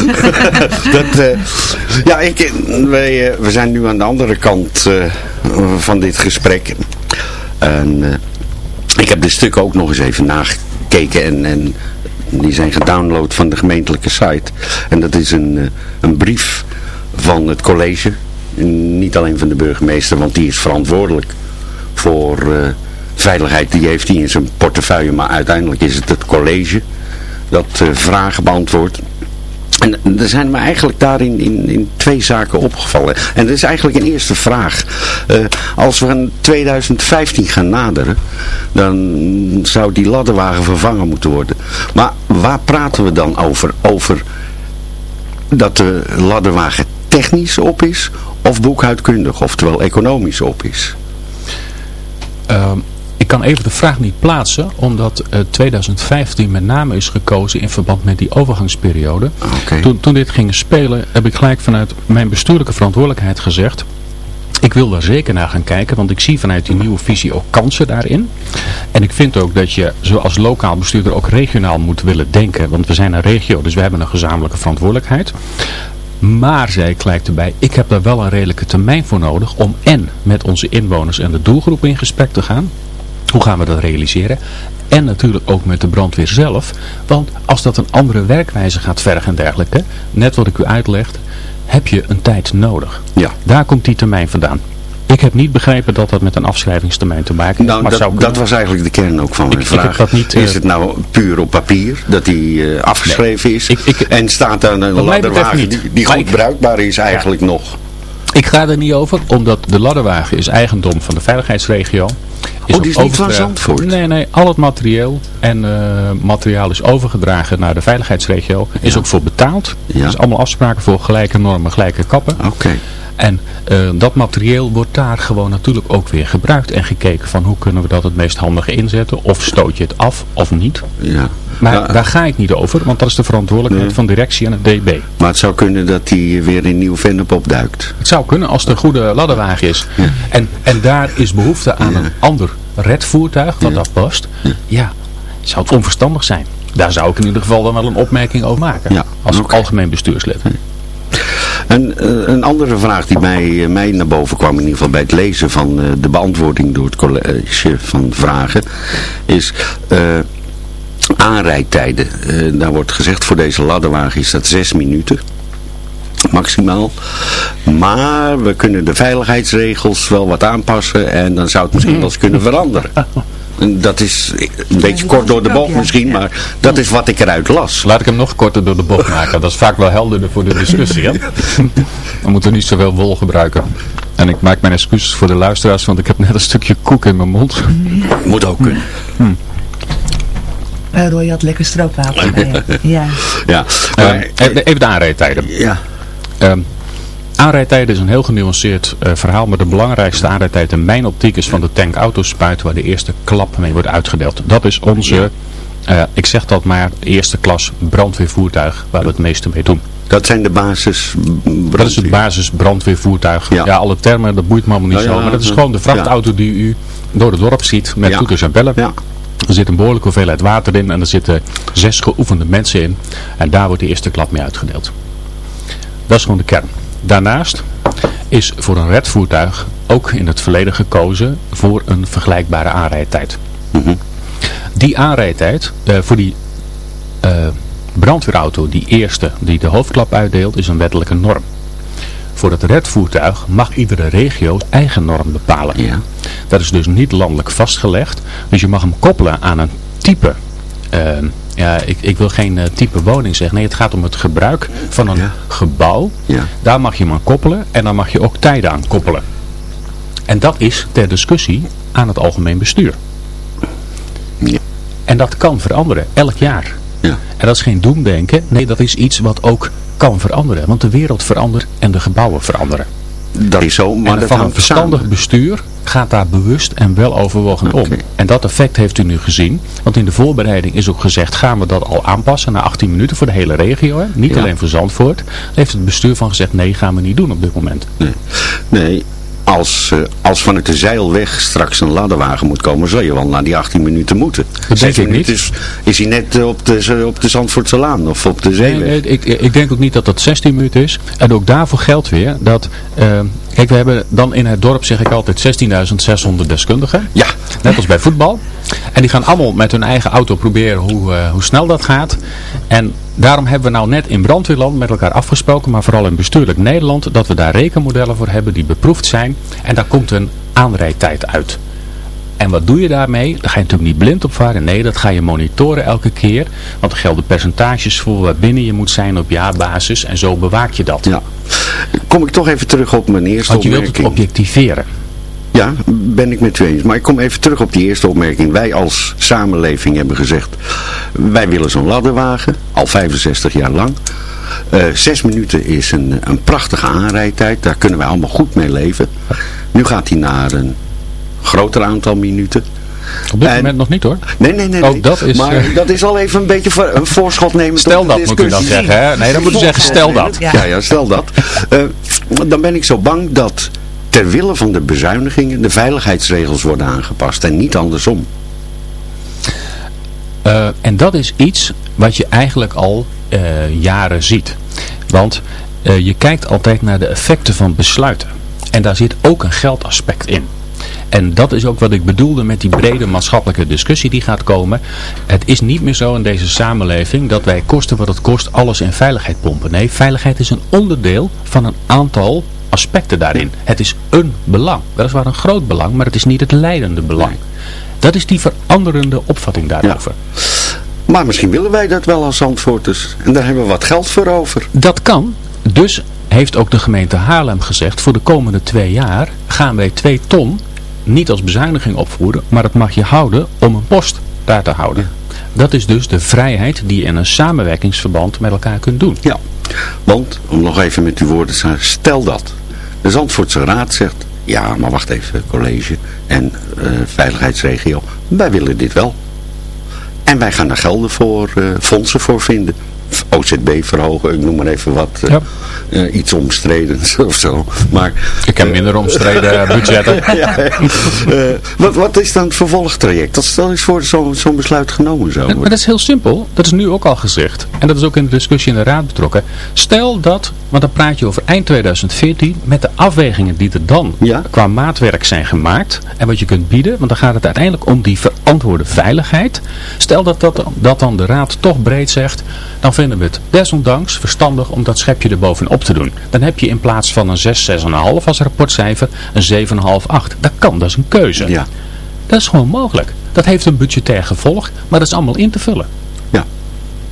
dat, uh, ja, ik, wij, uh, we zijn nu aan de andere kant van dit gesprek. En ik heb dit stuk ook nog eens even nagekeken en, en die zijn gedownload van de gemeentelijke site. En dat is een, een brief van het college. niet alleen van de burgemeester, want die is verantwoordelijk voor veiligheid. Die heeft hij in zijn portefeuille, maar uiteindelijk is het het college dat vragen beantwoord. En er zijn me eigenlijk daarin in, in twee zaken opgevallen. En dat is eigenlijk een eerste vraag. Uh, als we in 2015 gaan naderen, dan zou die ladderwagen vervangen moeten worden. Maar waar praten we dan over? Over dat de ladderwagen technisch op is of boekhoudkundig, oftewel economisch op is? Uh, ik kan even de vraag niet plaatsen, omdat eh, 2015 met name is gekozen in verband met die overgangsperiode. Toen, toen dit ging spelen, heb ik gelijk vanuit mijn bestuurlijke verantwoordelijkheid gezegd, ik wil daar zeker naar gaan kijken, want ik zie vanuit die nieuwe visie ook kansen daarin. En ik vind ook dat je zoals lokaal bestuurder ook regionaal moet willen denken. Want we zijn een regio, dus we hebben een gezamenlijke verantwoordelijkheid. Maar, zei ik gelijk erbij, ik heb daar wel een redelijke termijn voor nodig om en met onze inwoners en de doelgroep in gesprek te gaan. Hoe gaan we dat realiseren? En natuurlijk ook met de brandweer zelf. Want als dat een andere werkwijze gaat vergen en dergelijke, net wat ik u uitlegde, heb je een tijd nodig. Ja. Daar komt die termijn vandaan. Ik heb niet begrepen dat dat met een afschrijvingstermijn te maken heeft. Nou, maar dat, zou dat was eigenlijk de kern ook van Ik- mijn ik vraag. heb dat niet, eh, is het nou puur op papier, dat die eh, afgeschreven is? Ik- ik- en staat daar een ladderwagen die, die goed ik- bruikbaar is eigenlijk nog? Ik ga er niet over, omdat de ladderwagen is eigendom van de veiligheidsregio. Oh, die is niet van overgedragen- Zandvoort? Nee, nee, al het materieel en eh, materiaal is overgedragen naar de veiligheidsregio. Is ook voor betaald. Ja. Er is allemaal afspraken voor gelijke normen, gelijke kappen. Oké. En eh, dat materieel wordt daar gewoon natuurlijk ook weer gebruikt en gekeken van hoe kunnen we dat het meest handige inzetten. Of stoot je het af of niet. Ja. Maar Nou, daar ga ik niet over, want dat is de verantwoordelijkheid Nee. van directie en het DB. Maar het zou kunnen dat die weer in Nieuw-Vennep opduikt. Het zou kunnen als het een goede ladderwagen is. En, en daar is behoefte aan een ander redvoertuig wat dat past. Ja, zou het onverstandig zijn. Daar zou ik in ieder geval dan wel een opmerking over maken. Ja, Als algemeen bestuurslid. En eh, een andere vraag die mij, eh, mij naar boven kwam, in ieder geval bij het lezen van eh, de beantwoording door het college van vragen, is aanrijdtijden. Eh, daar wordt gezegd voor deze ladderwagen is dat zes minuten. Maximaal. Maar we kunnen de veiligheidsregels wel wat aanpassen en dan zou het misschien wel eens kunnen veranderen. En dat is een beetje kort door de bocht misschien, maar dat is wat ik eruit las. Laat ik hem nog korter door de bocht maken. Dat is vaak wel helderder voor de discussie. Hè? Dan moeten we niet zoveel wol gebruiken. En ik maak mijn excuses voor de luisteraars, want ik heb net een stukje koek in mijn mond. Moet ook kunnen. Eh, Roy had lekker stroopwafel bij. Ja. Ja, Eh, maar, even even de aanrijdtijden. ja. Ehm aanrijdtijden is een heel genuanceerd eh, verhaal, maar de belangrijkste aanrijdtijd in mijn optiek is van de tank autospuit waar de eerste klap mee wordt uitgedeeld. Dat is onze, eh, ik zeg dat maar, eerste klas brandweervoertuig waar we het meeste mee doen. Dat zijn de basis. Dat is het basis brandweervoertuig. Ja. Ja. alle termen, dat boeit me allemaal niet Nou ja, zo. Maar dat is gewoon de vrachtauto die u door het dorp ziet met Ja. toeters en bellen. Ja. Er zit een behoorlijke hoeveelheid water in en er zitten zes geoefende mensen in. En daar wordt de eerste klap mee uitgedeeld. Dat is gewoon de kern. Daarnaast is voor een redvoertuig ook in het verleden gekozen voor een vergelijkbare aanrijdtijd. Die aanrijdtijd eh, voor die eh, brandweerauto, die eerste die de hoofdklap uitdeelt, is een wettelijke norm. Voor het redvoertuig mag iedere regio eigen norm bepalen. Ja. Dat is dus niet landelijk vastgelegd. Dus je mag hem koppelen aan een type. eh, ja, ik, ik wil geen eh, type woning zeggen. Nee, het gaat om het gebruik van een Ja. gebouw. Ja. Daar mag je hem aan koppelen. En dan mag je ook tijden aan koppelen. En dat is ter discussie aan het algemeen bestuur. Ja. En dat kan veranderen, elk jaar. Ja. En dat is geen doemdenken. Nee, dat is iets wat ook kan veranderen. Want de wereld verandert en de gebouwen veranderen. Dat is zo, maar dat van een verstandig samen. bestuur gaat daar bewust en wel overwogen om. En dat effect heeft u nu gezien. Want in de voorbereiding is ook gezegd, gaan we dat al aanpassen na 18 minuten voor de hele regio. Hè? Niet Ja. alleen voor Zandvoort. Daar heeft het bestuur van gezegd, nee, gaan we niet doen op dit moment. Nee, nee als, eh, als vanuit de zeilweg straks een ladderwagen moet komen, zal je wel na die 18 minuten moeten. denk Zes ik niet. Is, is hij net eh, op de, op de Zandvoortse Laan of op de zeeweg? nee, ik, ik denk ook niet dat dat 16 minuten is. En ook daarvoor geldt weer dat... eh, kijk, we hebben dan in het dorp, zeg ik altijd, 16.600 deskundigen. Ja. Net als bij voetbal. En die gaan allemaal met hun eigen auto proberen hoe, hoe snel dat gaat. En daarom hebben we nou net in brandweerland met elkaar afgesproken, maar vooral in bestuurlijk Nederland, dat we daar rekenmodellen voor hebben die beproefd zijn. En daar komt een aanrijdtijd uit. En wat doe je daarmee? Daar ga je natuurlijk niet blind op varen. Nee, dat ga je monitoren elke keer. Want er gelden percentages voor waar binnen je moet zijn op jaarbasis. En zo bewaak je dat. Ja. Kom ik toch even terug op mijn eerste Want je wilt het opmerking. objectiveren. Ja, ben ik met u eens. Maar ik kom even terug op die eerste opmerking. Wij als samenleving hebben gezegd, wij willen zo'n ladderwagen, al 65 jaar lang. Eh, zes minuten is een, een prachtige aanrijdtijd, daar kunnen wij allemaal goed mee leven. Nu gaat hij naar een groter aantal minuten. Op dit En- moment nog niet hoor. Nee, nee, nee. Ook nee. dat is, maar eh, dat is al even een beetje voor, een voorschot nemen. Stel dat moet u dan zeggen. Hè? Nee, dan moet u zeggen stel dat. Ja, ja, stel dat. Eh, dan ben ik zo bang dat ter wille van de bezuinigingen de veiligheidsregels worden aangepast en niet andersom. Eh, en dat is iets wat je eigenlijk al eh, jaren ziet. Want eh, je kijkt altijd naar de effecten van besluiten. En daar zit ook een geldaspect in. En dat is ook wat ik bedoelde met die brede maatschappelijke discussie die gaat komen. Het is niet meer zo in deze samenleving dat wij kosten wat het kost alles in veiligheid pompen. Nee, veiligheid is een onderdeel van een aantal aspecten daarin. Het is een belang. Weliswaar een groot belang, maar het is niet het leidende belang. Dat is die veranderende opvatting daarover. Maar misschien willen wij dat wel als Zandvoorters. En daar hebben we wat geld voor over. Dat kan. Dus heeft ook de gemeente Haarlem gezegd, voor de komende twee jaar gaan wij twee ton niet als bezuiniging opvoeren, maar het mag je houden om een post daar te houden. Dat is dus de vrijheid die je in een samenwerkingsverband met elkaar kunt doen. Ja, want, om nog even met uw woorden te zeggen, stel dat. De Zandvoortse Raad zegt, ja, maar wacht even, college en eh, veiligheidsregio, wij willen dit wel. En wij gaan daar gelden voor, eh, fondsen voor vinden. OZB verhogen, ik noem maar even wat, eh, eh, iets omstredens of zo. Maar, Ik heb minder omstreden budgetten. ja, eh, wat, wat is dan het vervolgtraject? Dat stel eens voor zo'n zo'n besluit genomen zou Maar dat is heel simpel. Dat is nu ook al gezegd. En dat is ook in de discussie in de raad betrokken. Stel dat, want dan praat je over eind 2014, met de afwegingen die er dan qua maatwerk zijn gemaakt. En wat je kunt bieden, want dan gaat het uiteindelijk om die verantwoorde veiligheid. Stel dat, dat, dat dan de raad toch breed zegt, dan vinden we het desondanks verstandig om dat schepje er bovenop te doen. Dan heb je in plaats van een 6, 6,5 als rapportcijfer, een 7,5, 8. Dat kan, dat is een keuze. Ja. Dat is gewoon mogelijk. Dat heeft een budgetair gevolg, maar dat is allemaal in te vullen. Ja,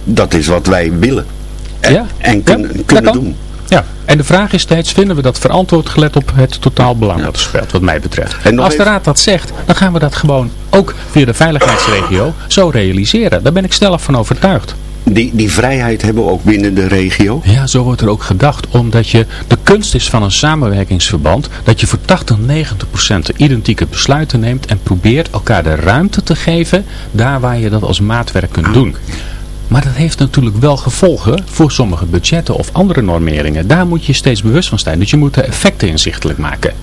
dat is wat wij willen. En, Ja, en kunnen, ja, kunnen dat doen. Ja, en de vraag is steeds, vinden we dat verantwoord gelet op het totaalbelang dat er speelt, wat mij betreft. En Als de even- raad dat zegt, dan gaan we dat gewoon ook via de veiligheidsregio zo realiseren. Daar ben ik stellig van overtuigd. Die, die vrijheid hebben ook binnen de regio. Ja, zo wordt er ook gedacht, omdat je, de kunst is van een samenwerkingsverband, dat je voor 80, 90 procent de identieke besluiten neemt en probeert elkaar de ruimte te geven, daar waar je dat als maatwerk kunt doen. Maar dat heeft natuurlijk wel gevolgen voor sommige budgetten of andere normeringen. Daar moet je steeds bewust van zijn. Dus je moet de effecten inzichtelijk maken.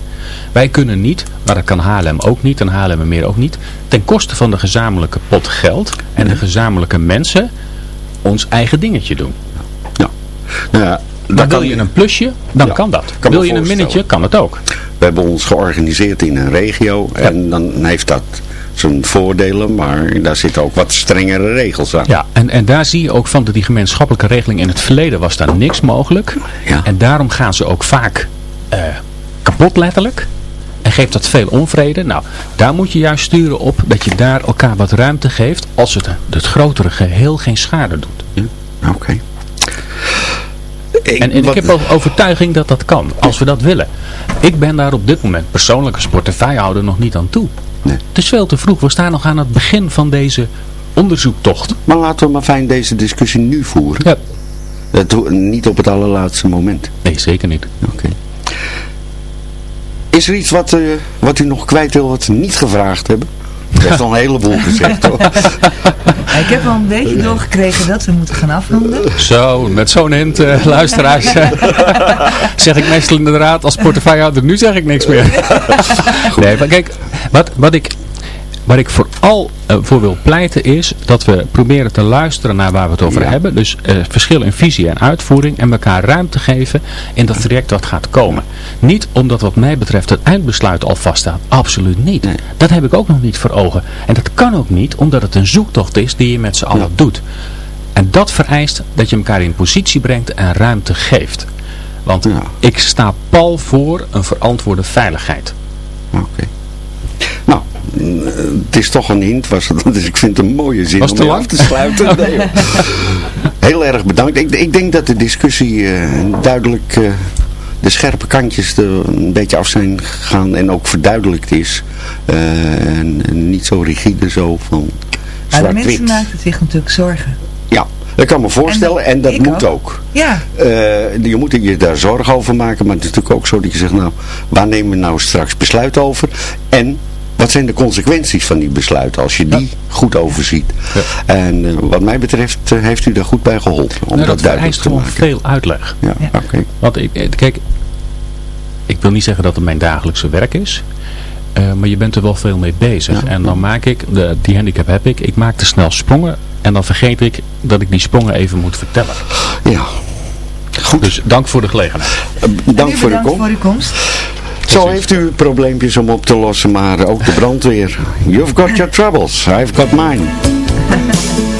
Wij kunnen niet, maar dat kan Haarlem ook niet en Haarlem meer ook niet, ten koste van de gezamenlijke pot geld en de gezamenlijke mensen ons eigen dingetje doen. Nou ja, Maar wil je een plusje, dan kan dat. kan wil je een minnetje, kan het ook. We hebben ons georganiseerd in een regio en dan heeft dat zijn voordelen, maar daar zitten ook wat strengere regels aan. Ja, en, en daar zie je ook van dat die gemeenschappelijke regeling in het verleden was daar niks mogelijk. En daarom gaan ze ook vaak eh, kapot letterlijk. Geeft dat veel onvrede. Nou, daar moet je juist sturen op dat je daar elkaar wat ruimte geeft als het het grotere geheel geen schade doet. Oké. En, en ik heb ook overtuiging dat dat kan, als we dat willen. Ik ben daar op dit moment persoonlijk als portefeuillehouder nog niet aan toe. Nee. Het is veel te vroeg. We staan nog aan het begin van deze onderzoektocht. Maar laten we maar fijn deze discussie nu voeren. Ja. Dat niet op het allerlaatste moment. Nee, zeker niet. Oké. Is er iets wat, eh, wat u nog kwijt wil wat we niet gevraagd hebben? U heeft al een heleboel gezegd hoor. Ik heb wel een beetje doorgekregen dat we moeten gaan afronden. Zo, met zo'n hint, eh, luisteraars, zeg ik meestal inderdaad als portefeuillehouder, nu zeg ik niks meer. nee, maar kijk, wat, wat ik... Waar ik vooral eh, voor wil pleiten is dat we proberen te luisteren naar waar we het over Ja. hebben. Dus eh, verschil in visie en uitvoering en elkaar ruimte geven in dat traject wat gaat komen. Niet omdat wat mij betreft het eindbesluit al vaststaat. Absoluut niet. Dat heb ik ook nog niet voor ogen. En dat kan ook niet omdat het een zoektocht is die je met z'n allen doet. En dat vereist dat je elkaar in positie brengt en ruimte geeft. Want ik sta pal voor een verantwoorde veiligheid. Oké. Het is toch een hint, was het, dus ik vind het een mooie zin Was om af te sluiten. Nee. Heel erg bedankt. Ik, ik denk dat de discussie eh, duidelijk eh, de scherpe kantjes er een beetje af zijn gegaan en ook verduidelijkt is. Eh, en, en niet zo rigide zo van Maar de mensen maakten zich natuurlijk zorgen. Ja, dat kan me voorstellen en, dat moet ook. ook. Ja, Eh, je moet je daar zorgen over maken, maar het is natuurlijk ook zo dat je zegt, nou, waar nemen we nou straks besluit over? En wat zijn de consequenties van die besluiten als je die goed overziet? En eh, wat mij betreft eh, heeft u daar goed bij geholpen. Om Nee, dat, dat duidelijk te gewoon maken. veel uitleg. Ja, oké. Want ik, eh, kijk, ik wil niet zeggen dat het mijn dagelijkse werk is. eh, maar je bent er wel veel mee bezig. En dan maak ik, de, die handicap heb ik, ik maak te snel sprongen. En dan vergeet ik dat ik die sprongen even moet vertellen. Ja. Goed. Dus dank voor de gelegenheid. Dank voor komst. voor uw komst. Zo heeft u probleempjes om op te lossen, maar ook de brandweer. You've got your troubles, I've got mine.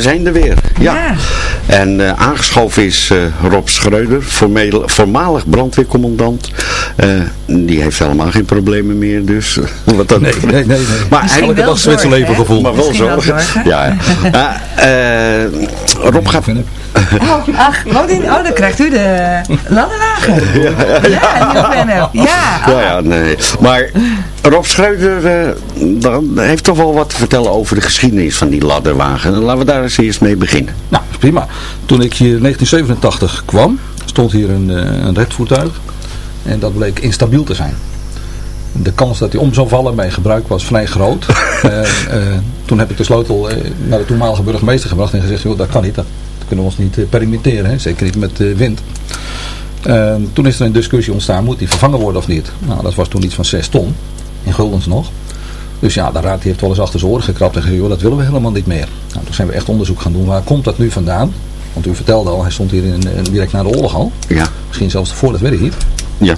We zijn er weer, ja. Ja. En eh, aangeschoven is eh, Rob Schreuder, formeel, voormalig brandweercommandant. Eh, die heeft helemaal geen problemen meer, dus wat dat Nee, nee, nee. nee. Maar Elke hij, dag met zijn leven gevoel. maar wel Misschien wel zorgen. Ja, ja. Ah, eh, Rob gaat... Oh, ach, wat in, oh, dan krijgt u de ladderwagen. Ja, die Fennep. Ja. Ja, ja, nee. Maar Rob Schreuder eh, dan heeft toch wel wat te vertellen over de geschiedenis van die ladderwagen. Laten we daar eens eerst mee beginnen. Nou, prima. Toen ik hier in 1987 kwam, stond hier een, eh, een redvoertuig. En dat bleek instabiel te zijn. De kans dat hij om zou vallen bij gebruik was vrij groot. Eh, toen heb ik de sleutel naar de toenmalige burgemeester gebracht en gezegd, joh, dat kan niet. Dat kunnen we ons niet permitteren, hè? zeker niet met wind. Toen is er een discussie ontstaan, moet die vervangen worden of niet? Nou, dat was toen iets van 6 ton, in guldens nog. Dus ja, de raad heeft wel eens achter zijn oren gekrapt en gezegd, joh, dat willen we helemaal niet meer. Nou, toen zijn we echt onderzoek gaan doen. Waar komt dat nu vandaan? Want u vertelde al, hij stond hier in, direct na de oorlog al. Ja. Misschien zelfs voordat wij er hier. Ja.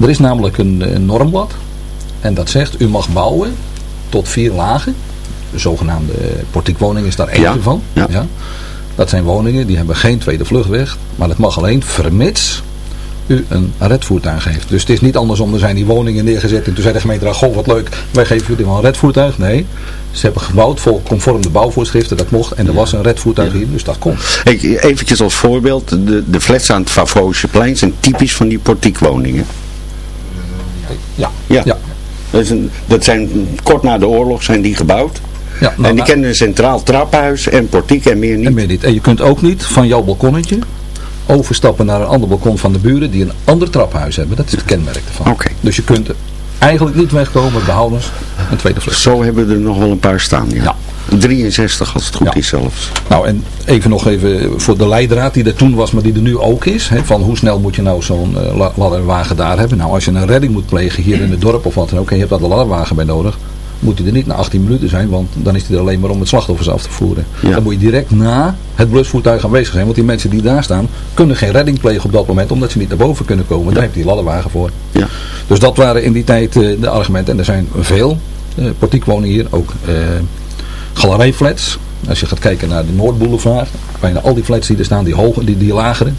Er is namelijk een, een normblad. En dat zegt, u mag bouwen tot vier lagen. De zogenaamde eh, portiekwoning is daar één Ja, van. ja. Dat zijn woningen, die hebben geen tweede vluchtweg. Maar dat mag alleen vermits u een redvoertuig heeft. Dus het is niet andersom, er zijn die woningen neergezet. En toen zei de gemeenteraad, goh wat leuk, wij geven jullie wel een redvoertuig. Nee, ze hebben gebouwd vol conform de bouwvoorschriften, dat mocht. En er was een redvoertuig hier, dus dat kon. Ik, eventjes als voorbeeld, de, de flats aan het Favosjeplein zijn typisch van die portiekwoningen. Ja. Ja. Dat, is een, dat zijn, kort na de oorlog zijn die gebouwd. Ja, nou, en die nou- kennen een centraal trappenhuis en portiek en meer niet. En meer niet. En je kunt ook niet van jouw balkonnetje overstappen naar een ander balkon van de buren die een ander traphuis hebben. Dat is het kenmerk ervan. Oké. Dus je kunt eigenlijk niet wegkomen met behoudens een tweede vlucht. Zo hebben we er nog wel een paar staan, ja. Ja. 63 als het goed is zelfs. Nou, en even nog even voor de leidraad die er toen was, maar die er nu ook is. Hè, van hoe snel moet je nou zo'n eh, la- ladderwagen daar hebben? Nou, als je een redding moet plegen hier in het dorp of wat dan ook, en je hebt daar de ladderwagen bij nodig, moet hij er niet na 18 minuten zijn, want dan is hij er alleen maar om het slachtoffers af te voeren. Ja. Dan moet je direct na het blusvoertuig aanwezig zijn, want die mensen die daar staan, kunnen geen redding plegen op dat moment, omdat ze niet naar boven kunnen komen. Daar heeft die ladderwagen voor. Ja. Dus dat waren in die tijd eh, de argumenten. En er zijn veel eh portiekwoningen hier, ook eh galerijflats. Als je gaat kijken naar de Noordboulevard, bijna al die flats die er staan, die hoge, die, die lagere,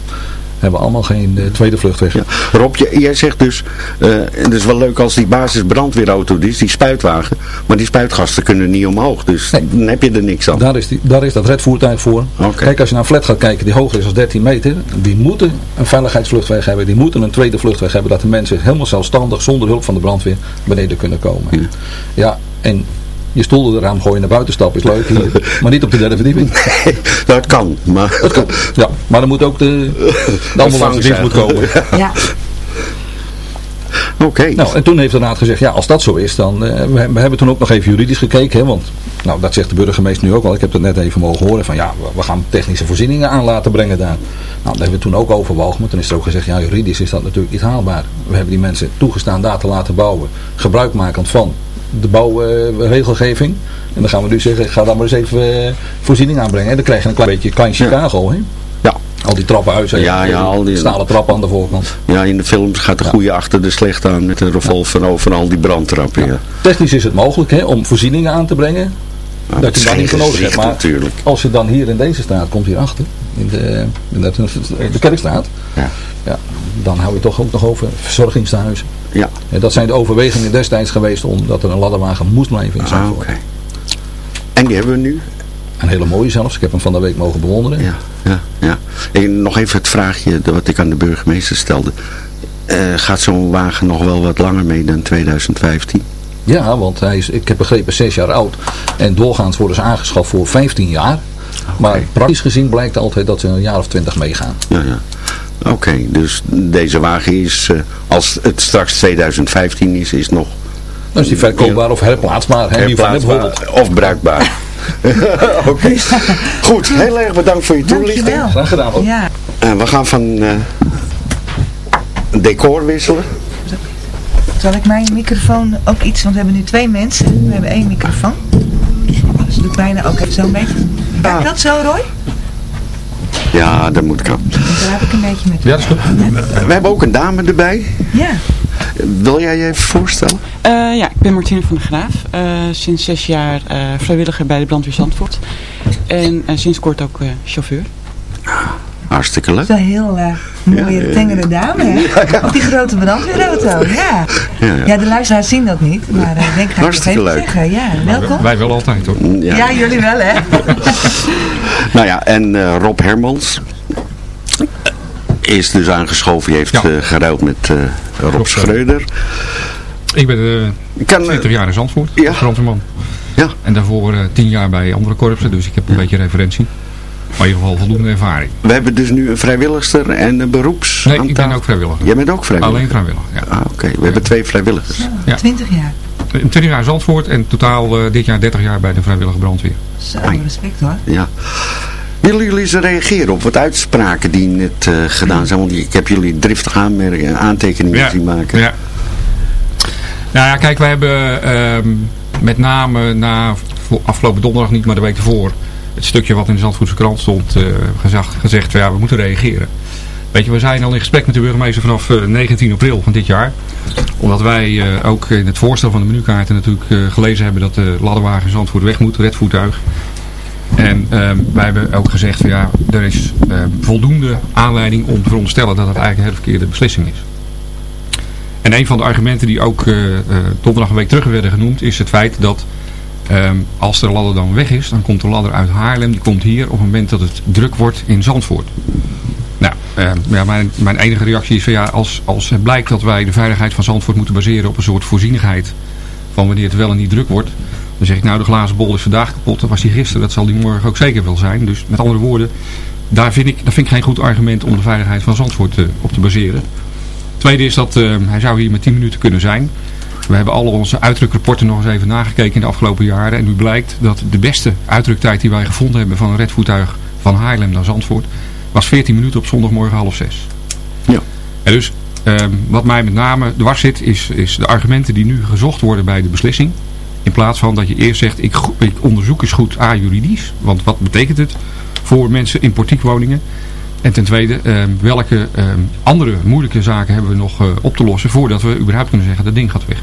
hebben allemaal geen eh, tweede vluchtweg. Ja. Rob, jij, jij zegt dus, eh, het is wel leuk als die basisbrandweerauto is, die spuitwagen. Maar die spuitgasten kunnen niet omhoog, dus dan heb je er niks aan. Daar is, die, daar is dat redvoertuig voor. Kijk, als je naar een flat gaat kijken die hoger is dan 13 meter, die moeten een veiligheidsvluchtweg hebben. Die moeten een tweede vluchtweg hebben, dat de mensen helemaal zelfstandig, zonder hulp van de brandweer, beneden kunnen komen. Ja, en je stoel door het raam gooien naar buiten stappen is leuk hier, maar niet op de derde verdieping. Dat kan, maar... Dat kan, ja, maar dan moet ook de, de ambulance dienst moet komen. Ja. Oké. Nou, en toen heeft de raad gezegd, ja, als dat zo is, dan... eh, we, we hebben toen ook nog even juridisch gekeken, hè, want... Nou, dat zegt de burgemeester nu ook al. Ik heb dat net even mogen horen van, ja, we, we gaan technische voorzieningen aan laten brengen daar. Nou, dat hebben we toen ook overwogen, maar toen is er ook gezegd, ja, juridisch is dat natuurlijk niet haalbaar. We hebben die mensen toegestaan daar te laten bouwen, gebruikmakend van de bouwregelgeving. en dan gaan we nu zeggen, ga dan maar eens even eh, voorziening aanbrengen. En dan krijg je een klein beetje klein Chicago, hè. Ja. Al die trappenhuizen, Ja, ja, al die- stalen trappen aan de voorkant. Ja, in de films gaat de goede achter de slechte aan met een revolver over al die brandtrappen. Ja. Technisch is het mogelijk hè, om voorzieningen aan te brengen. Nou, dat je daar niet voor nodig hebt. Maar natuurlijk. als je dan hier in deze straat komt, hierachter, in de, in de, de kerkstraat, Ja. ja, dan hou je toch ook nog over verzorgingstehuizen. Ja. En dat zijn de overwegingen destijds geweest omdat er een ladderwagen moest blijven in Ah, Zandvoort. oké. En die hebben we nu? Een hele mooie zelfs. Ik heb hem van de week mogen bewonderen. Ja, ja, ja. En nog even het vraagje wat ik aan de burgemeester stelde. Eh, gaat zo'n wagen nog wel wat langer mee dan 2015? Ja, want hij is, ik heb begrepen, zes jaar oud. En doorgaans worden ze aangeschaft voor 15 jaar. Maar praktisch gezien blijkt altijd dat ze een jaar of twintig meegaan. Ja, ja. Oké, dus deze wagen is, eh, als het straks 2015 is, is nog Dan is die verkoopbaar of herplaatsbaar. Hè, herplaatsbaar bijvoorbeeld. of bruikbaar. Oké, goed. Heel erg bedankt voor je toelichting. Dankjewel. Graag gedaan. hoor. Ja. En we gaan van eh, decor wisselen. Zal ik mijn microfoon ook iets, want we hebben nu twee mensen. We hebben één microfoon. Dus doe ik bijna ook even zo'n beetje. Kijk dat zo, Roy? Ja, dat moet ik aan. Dan praat ik een beetje met Ja, dat is goed. We hebben ook een dame erbij. Ja. Wil jij je even voorstellen? Eh, ja, ik ben Martine van der Graaf. Eh, sinds zes jaar eh, vrijwilliger bij de brandweer Zandvoort. En sinds kort ook eh, chauffeur. Hartstikke leuk. Zo'n heel eh, mooie, Ja, ja. tengere dame, hè? Op die grote brandweerauto, ja. Ja, ja. Ja, de luisteraars zien dat niet, maar eh, ik denk, ga ik nog Hartstikke even leuk. zeggen. Ja, welkom. Wij wel altijd hoor. Ja. Ja, jullie wel, hè? Nou ja, en eh, Rob Hermans is dus aangeschoven. Die heeft Ja. eh, geruild met eh, Rob Schreuder. Ik ben eh Kan, eh, 20 jaar in Zandvoort, Ja. brandweerman. Ja. En daarvoor eh 10 jaar bij andere korpsen, dus ik heb een beetje referentie. Maar in ieder geval voldoende ervaring. We hebben dus nu een vrijwilligster en een beroeps Nee, ik ben ook vrijwilliger. Jij bent ook vrijwilliger? Alleen vrijwilliger, ja. Ah, oké. We hebben twee vrijwilligers. Ja. 20 jaar. In 20 jaar Zandvoort en totaal eh, dit jaar 30 jaar bij de vrijwillige brandweer. Zo, respect hoor. Ja. Willen jullie eens reageren op wat uitspraken die net eh, gedaan zijn? Want ik heb jullie driftig aanmerken, aantekeningen Ja. zien maken. Ja. Nou ja, kijk, wij hebben, ehm, met name na afgelopen donderdag niet, maar de week ervoor. Het stukje wat in de Zandvoortse krant stond, eh, gezegd, gezegd ja, we moeten reageren. Weet je, we zijn al in gesprek met de burgemeester vanaf eh, 19 april van dit jaar. Omdat wij eh, ook in het voorstel van de menukaarten natuurlijk eh, gelezen hebben dat de ladderwagen in Zandvoort weg moet, redvoertuig. En ehm, wij hebben ook gezegd van ja, er is ehm, voldoende aanleiding om te veronderstellen dat het eigenlijk een hele verkeerde beslissing is. En een van de argumenten die ook eh, eh, donderdag een week terug werden genoemd is het feit dat ehm, als de ladder dan weg is, dan komt de ladder uit Haarlem, die komt hier op het moment dat het druk wordt in Zandvoort. Nou, ehm, ja, mijn, mijn enige reactie is van ja, als, als het blijkt dat wij de veiligheid van Zandvoort moeten baseren op een soort voorzienigheid van wanneer het wel en niet druk wordt. Dan zeg ik nou de glazen bol is vandaag kapot, dat was die gisteren, dat zal die morgen ook zeker wel zijn. Dus met andere woorden, daar vind ik, vind ik geen goed argument om de veiligheid van Zandvoort eh, op te baseren. Tweede is dat eh, hij zou hier met 10 minuten kunnen zijn. We hebben alle onze uitdrukrapporten nog eens even nagekeken in de afgelopen jaren. En nu blijkt dat de beste uitdruktijd die wij gevonden hebben van een redvoertuig van Haarlem naar Zandvoort was 14 minuten op zondagmorgen half zes. Ja. En dus ehm, wat mij met name dwars zit is, is de argumenten die nu gezocht worden bij de beslissing. In plaats van dat je eerst zegt ik, ik onderzoek eens goed A juridisch. Want wat betekent het voor mensen in portiekwoningen? En ten tweede, ehm, welke ehm, andere moeilijke zaken hebben we nog eh, op te lossen voordat we überhaupt kunnen zeggen dat ding gaat weg.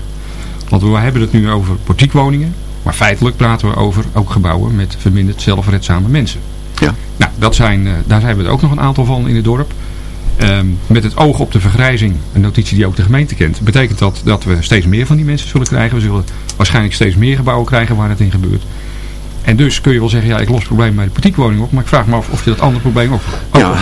Want we hebben het nu over portiekwoningen, maar feitelijk praten we over ook gebouwen met verminderd zelfredzame mensen. Ja. Nou, dat zijn, eh, daar hebben we er ook nog een aantal van in het dorp. Ehm, met het oog op de vergrijzing, een notitie die ook de gemeente kent, betekent dat dat we steeds meer van die mensen zullen krijgen. We zullen waarschijnlijk steeds meer gebouwen krijgen waar het in gebeurt. En dus kun je wel zeggen, ja, ik los het probleem bij de portiekwoning op, maar ik vraag me af of je dat andere probleem ook, ook Ja,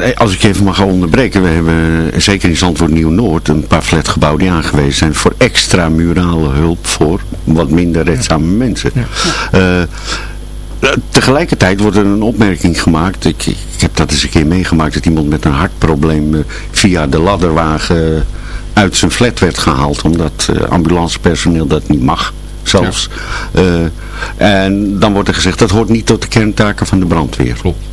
eh, als ik je even mag onderbreken. We hebben eh, zeker in Zandvoort Nieuw-Noord een paar flatgebouwen die aangewezen zijn voor extra murale hulp voor wat minder redzame mensen. Eh, eh, tegelijkertijd wordt er een opmerking gemaakt. Ik, ik heb dat eens een keer meegemaakt dat iemand met een hartprobleem eh, via de ladderwagen eh, uit zijn flat werd gehaald. Omdat eh, ambulancepersoneel dat niet mag zelfs. Eh, en dan wordt er gezegd dat hoort niet tot de kerntaken van de brandweer. Klopt.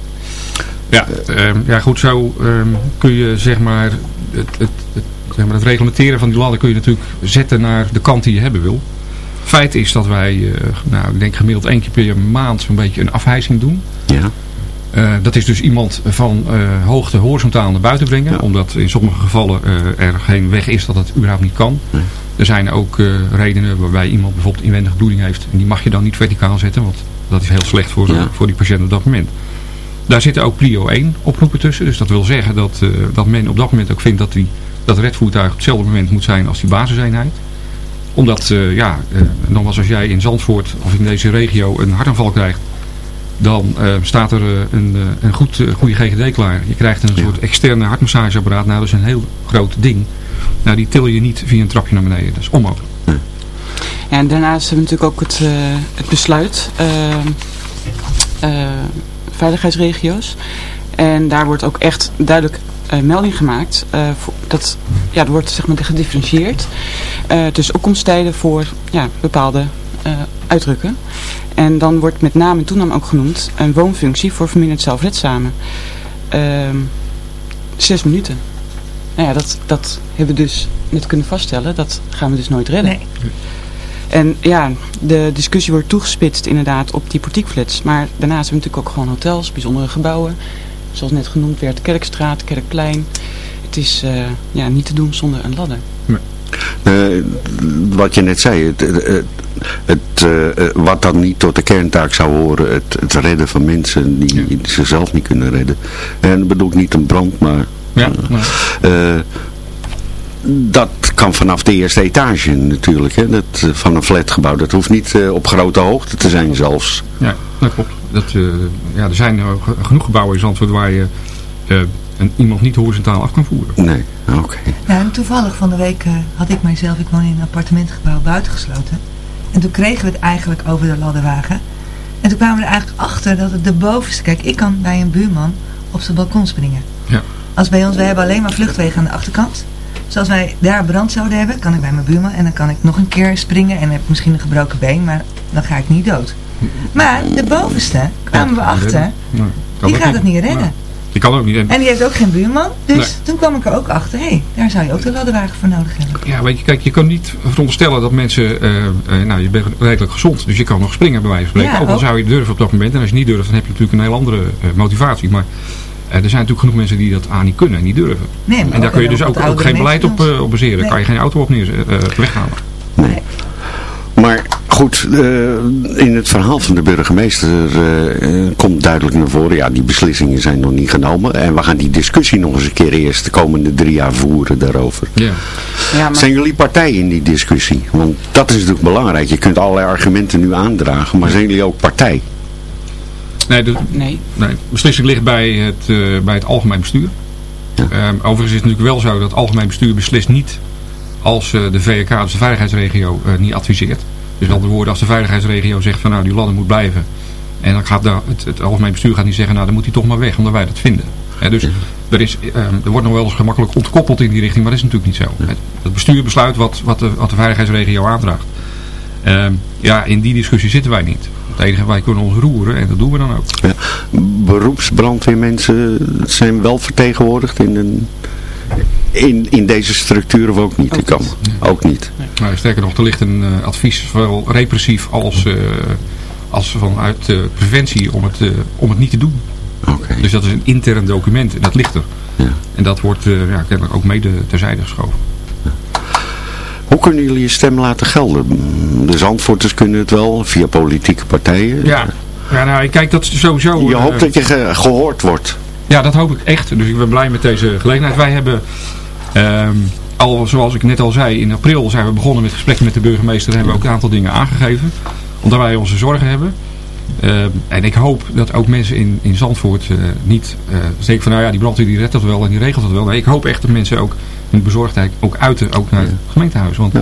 Ja, ehm, ja goed, zo ehm, kun je zeg maar het, het, het, zeg maar het reglementeren van die ladder kun je natuurlijk zetten naar de kant die je hebben wil. Feit is dat wij, eh, nou ik denk gemiddeld één keer per maand zo'n beetje een afhijzing doen. Ja. Eh, dat is dus iemand van hoogte horizontaal naar buiten brengen. Omdat in sommige gevallen er geen weg is dat het überhaupt niet kan. Er zijn ook eh, redenen waarbij iemand bijvoorbeeld inwendige bloeding heeft. En die mag je dan niet verticaal zetten. Want dat is heel slecht voor, Ja. voor die patiënt op dat moment. Daar zitten ook Prio 1 oproepen tussen. Dus dat wil zeggen dat, eh, dat men op dat moment ook vindt dat die, dat redvoertuig op hetzelfde moment moet zijn als die basiseenheid. Omdat, eh, ja, eh, nogmaals als jij in Zandvoort of in deze regio een hartaanval krijgt. Dan staat er een, een goed, goede GGD klaar. Je krijgt een soort externe hartmassageapparaat. Nou, dat is een heel groot ding. Nou, die til je niet via een trapje naar beneden. Dat is onmogelijk. En daarnaast hebben we natuurlijk ook het, eh, het besluit eh, eh, veiligheidsregio's. En daar wordt ook echt duidelijk eh, melding gemaakt. dat, ja, er wordt zeg maar gedifferentieerd tussen opkomsttijden voor ja, bepaalde uitdrukken. En dan wordt met naam en toename ook genoemd een woonfunctie voor verminderd zelfredzame. Ehm zes minuten. Nou ja, dat, dat hebben we dus net kunnen vaststellen. Dat gaan we dus nooit redden. En ja, de discussie wordt toegespitst inderdaad op die portiekflats. Maar daarnaast hebben we natuurlijk ook gewoon hotels, bijzondere gebouwen. Zoals net genoemd werd, Kerkstraat, Kerkplein. Het is eh, ja, niet te doen zonder een ladder. Eh, wat je net zei, het, het, het, eh, wat dan niet tot de kerntaak zou horen, het, het redden van mensen die zichzelf niet kunnen redden. En dat bedoel ik niet een brand, maar Ja, eh, dat kan vanaf de eerste etage natuurlijk, hè, dat, eh, van een flatgebouw. Dat hoeft niet eh, op grote hoogte te zijn zelfs. Ja, dat klopt. Dat, eh, ja, er zijn ge- genoeg gebouwen in Zandvoort waar je eh, een, iemand niet horizontaal af kan voeren. Nee, oké. Ja, toevallig van de week had ik mijzelf, ik woon in een appartementgebouw buitengesloten. En toen kregen we het eigenlijk over de ladderwagen. En toen kwamen we er eigenlijk achter dat het de bovenste, kijk ik kan bij een buurman op zijn balkon springen. Als bij ons, wij hebben alleen maar vluchtwegen aan de achterkant. Dus als wij daar brand zouden hebben, kan ik bij mijn buurman en dan kan ik nog een keer springen en heb ik misschien een gebroken been, maar dan ga ik niet dood. Maar de bovenste kwamen we achter, die gaat het niet redden. Die kan ook niet. En, die heeft ook geen buurman. Dus Nee. toen kwam ik er ook achter. Hé, hey, daar zou je ook de ladderwagen voor nodig hebben. ja, weet je, kijk, je kan niet veronderstellen dat mensen, eh, eh, nou, je bent redelijk gezond, dus je kan nog springen bij wijze van spreken. Ja, ook al zou je durven op dat moment. En als je niet durft, dan heb je natuurlijk een heel andere eh, motivatie. Maar er zijn natuurlijk genoeg mensen die dat aan niet kunnen en niet durven. Nee, maar en daar kun je dus ook geen beleid op, eh, op baseren. Daar kan je geen auto op neer, eh, weghalen. Maar goed, eh, in het verhaal van de burgemeester eh, eh, komt duidelijk naar voren, ja die beslissingen zijn nog niet genomen. En we gaan die discussie nog eens een keer eerst de komende drie jaar voeren daarover. Ja. Ja, maar- Zijn jullie partij in die discussie? Want dat is natuurlijk belangrijk. Je kunt allerlei argumenten nu aandragen, maar zijn jullie ook partij? Nee, de, nee. nee, beslissing ligt bij het, eh, bij het algemeen bestuur. Ehm, overigens is het natuurlijk wel zo dat het algemeen bestuur beslist niet als eh, de VK, dus de veiligheidsregio, eh, niet adviseert. Dus met andere woorden, als de veiligheidsregio zegt van nou die ladder moet blijven. En dan gaat daar het, het algemeen bestuur gaat niet zeggen nou dan moet hij toch maar weg omdat wij dat vinden. Hè, dus er, is, ehm, er wordt nog wel eens gemakkelijk ontkoppeld in die richting, maar dat is natuurlijk niet zo. Het, het bestuur besluit wat, wat, de, wat de veiligheidsregio aandraagt. Ehm, ja, in die discussie zitten wij niet. Het enige wij kunnen ons roeren en dat doen we dan ook. Ja. Beroepsbrandweermensen zijn wel vertegenwoordigd in, een, in, in deze structuur of ook niet? Ook, kan. ook niet. Nou, sterker nog, er ligt een eh, advies, zowel repressief als, eh, als vanuit eh, preventie om het, om het niet te doen. Dus dat is een intern document en dat ligt er. En dat wordt ja, kennelijk ook mede terzijde geschoven. Hoe kunnen jullie je stem laten gelden? De Zandvoorters kunnen het wel, via politieke partijen. Ja, ja nou, kijk, dat sowieso... Je eh, hoopt dat je ge- gehoord wordt. Ja, dat hoop ik echt. Dus ik ben blij met deze gelegenheid. Wij hebben, ehm, al, zoals ik net al zei, in april zijn we begonnen met gesprekken met de burgemeester. En hebben we ook een aantal dingen aangegeven. Omdat wij onze zorgen hebben. Ehm, en ik hoop dat ook mensen in, in Zandvoort eh, niet uh, denken van nou ja, die brandweer die redt dat wel en die regelt dat wel. Nee, ik hoop echt dat mensen ook hun bezorgdheid ook uiten, ook naar het gemeentehuis. Want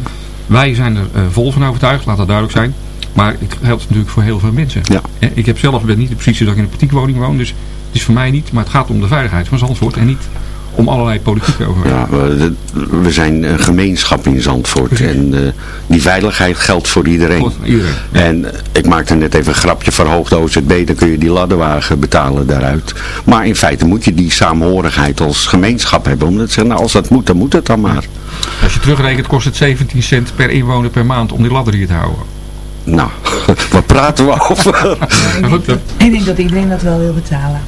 wij zijn er eh, vol van overtuigd, laat dat duidelijk zijn. Maar het geldt natuurlijk voor heel veel mensen. Hè, Ik heb zelf ben niet de positie dat ik in een partiekwoning woon, dus het is voor mij niet. Maar het gaat om de veiligheid van Zandvoort en niet om allerlei politieke overwegingen. Ja, we, we zijn een gemeenschap in Zandvoort. En uh, die veiligheid geldt voor iedereen. Voor iedereen. En uh, ik maakte net even een grapje, verhoogde OZB, dan kun je die ladderwagen betalen daaruit. Maar in feite moet je die saamhorigheid als gemeenschap hebben. Omdat ze zeggen, nou als dat moet, dan moet het dan maar. Als je terugrekent kost het 17 cent per inwoner per maand om die ladder hier te houden. Nou, wat praten we over? ik, denk, ik denk dat iedereen dat wel wil betalen.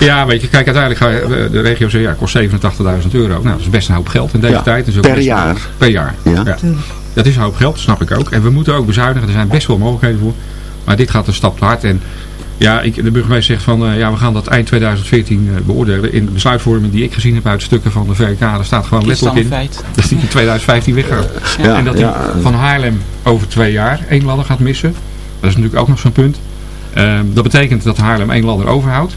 Ja, weet je, kijk, uiteindelijk ga je, de regio zegt, ja, kost 87.000 euro. Nou, dat is best een hoop geld in deze ja, tijd. Dus ook per jaar? Per jaar, ja. ja. Dat is een hoop geld, snap ik ook. En we moeten ook bezuinigen, er zijn best wel mogelijkheden voor. Maar dit gaat een stap te hard. En ja, ik, de burgemeester zegt van, uh, ja, we gaan dat eind 2014 uh, beoordelen. In de besluitvorming die ik gezien heb uit stukken van de VK, daar staat gewoon letterlijk in feit. dat die in 2015 weggaat. Ja, en dat ja. hij van Haarlem over twee jaar één ladder gaat missen. Dat is natuurlijk ook nog zo'n punt. Uh, dat betekent dat Haarlem één ladder overhoudt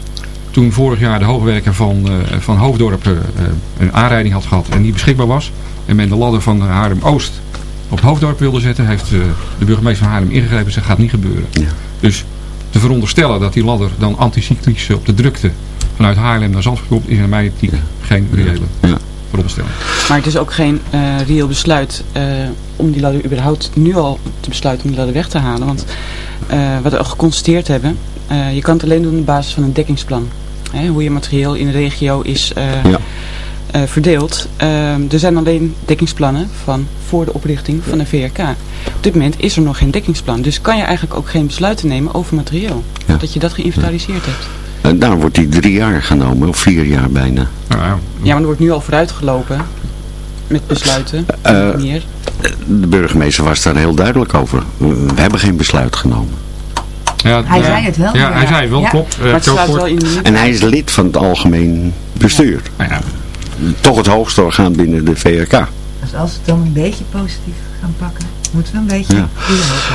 toen vorig jaar de hoogwerker van, uh, van Hoofddorp uh, een aanrijding had gehad en niet beschikbaar was. En men de ladder van Haarlem-Oost op Hoofddorp wilde zetten, heeft uh, de burgemeester van Haarlem ingegrepen en zei, gaat niet gebeuren. Ja. Dus te veronderstellen dat die ladder dan anticyclisch op de drukte vanuit Haarlem naar Zandvoort komt, is in mijn optiek ja. geen reële ja. veronderstelling. Maar het is ook geen reëel besluit om die ladder überhaupt nu al te besluiten om die ladder weg te halen. Want wat we al geconstateerd hebben, uh, je kan het alleen doen op basis van een dekkingsplan. Hè, hoe je materieel in de regio is uh, ja. uh, verdeeld. er zijn alleen dekkingsplannen van voor de oprichting van de VRK. Op dit moment is er nog geen dekkingsplan. Dus kan je eigenlijk ook geen besluiten nemen over materieel. Ja. Dat je dat geïnventariseerd hebt. En daar wordt die drie jaar genomen, of vier jaar bijna. Ja, ja maar er wordt nu al vooruitgelopen met besluiten. meer. De burgemeester was daar heel duidelijk over. We hebben geen besluit genomen. Ja, hij zei het wel. Ja, hij zei het wel, ja. klopt. Maar het staat wel in de en hij is lid van het algemeen bestuur. Ja. Toch het hoogste orgaan binnen de VRK. Dus als we het dan een beetje positief gaan pakken, moeten we een beetje ja.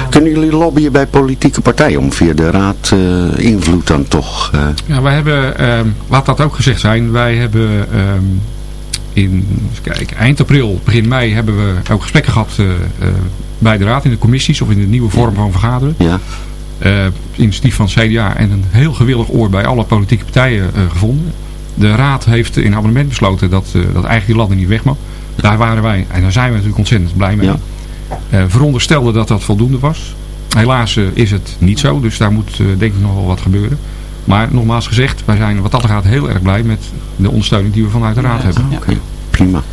Kunnen jullie lobbyen bij politieke partijen om via de raad uh, invloed dan toch... Uh... Ja, wij hebben, um, laat dat ook gezegd zijn, wij hebben um, in, kijk, eind april, begin mei hebben we ook gesprekken gehad uh, bij de raad in de commissies of in de nieuwe vorm van vergaderen. Ja. Uh, initiatief van CDA en een heel gewillig oor bij alle politieke partijen uh, gevonden. De raad heeft in abonnement besloten dat, uh, dat eigenlijk die ladder niet weg mag. Daar waren wij, en daar zijn we natuurlijk ontzettend blij mee. Ja. veronderstelde dat dat voldoende was. Helaas is het niet zo, dus daar moet denk ik nog wel wat gebeuren. Maar nogmaals gezegd, wij zijn wat dat gaat heel erg blij met de ondersteuning die we vanuit de raad hebben. Oké, prima.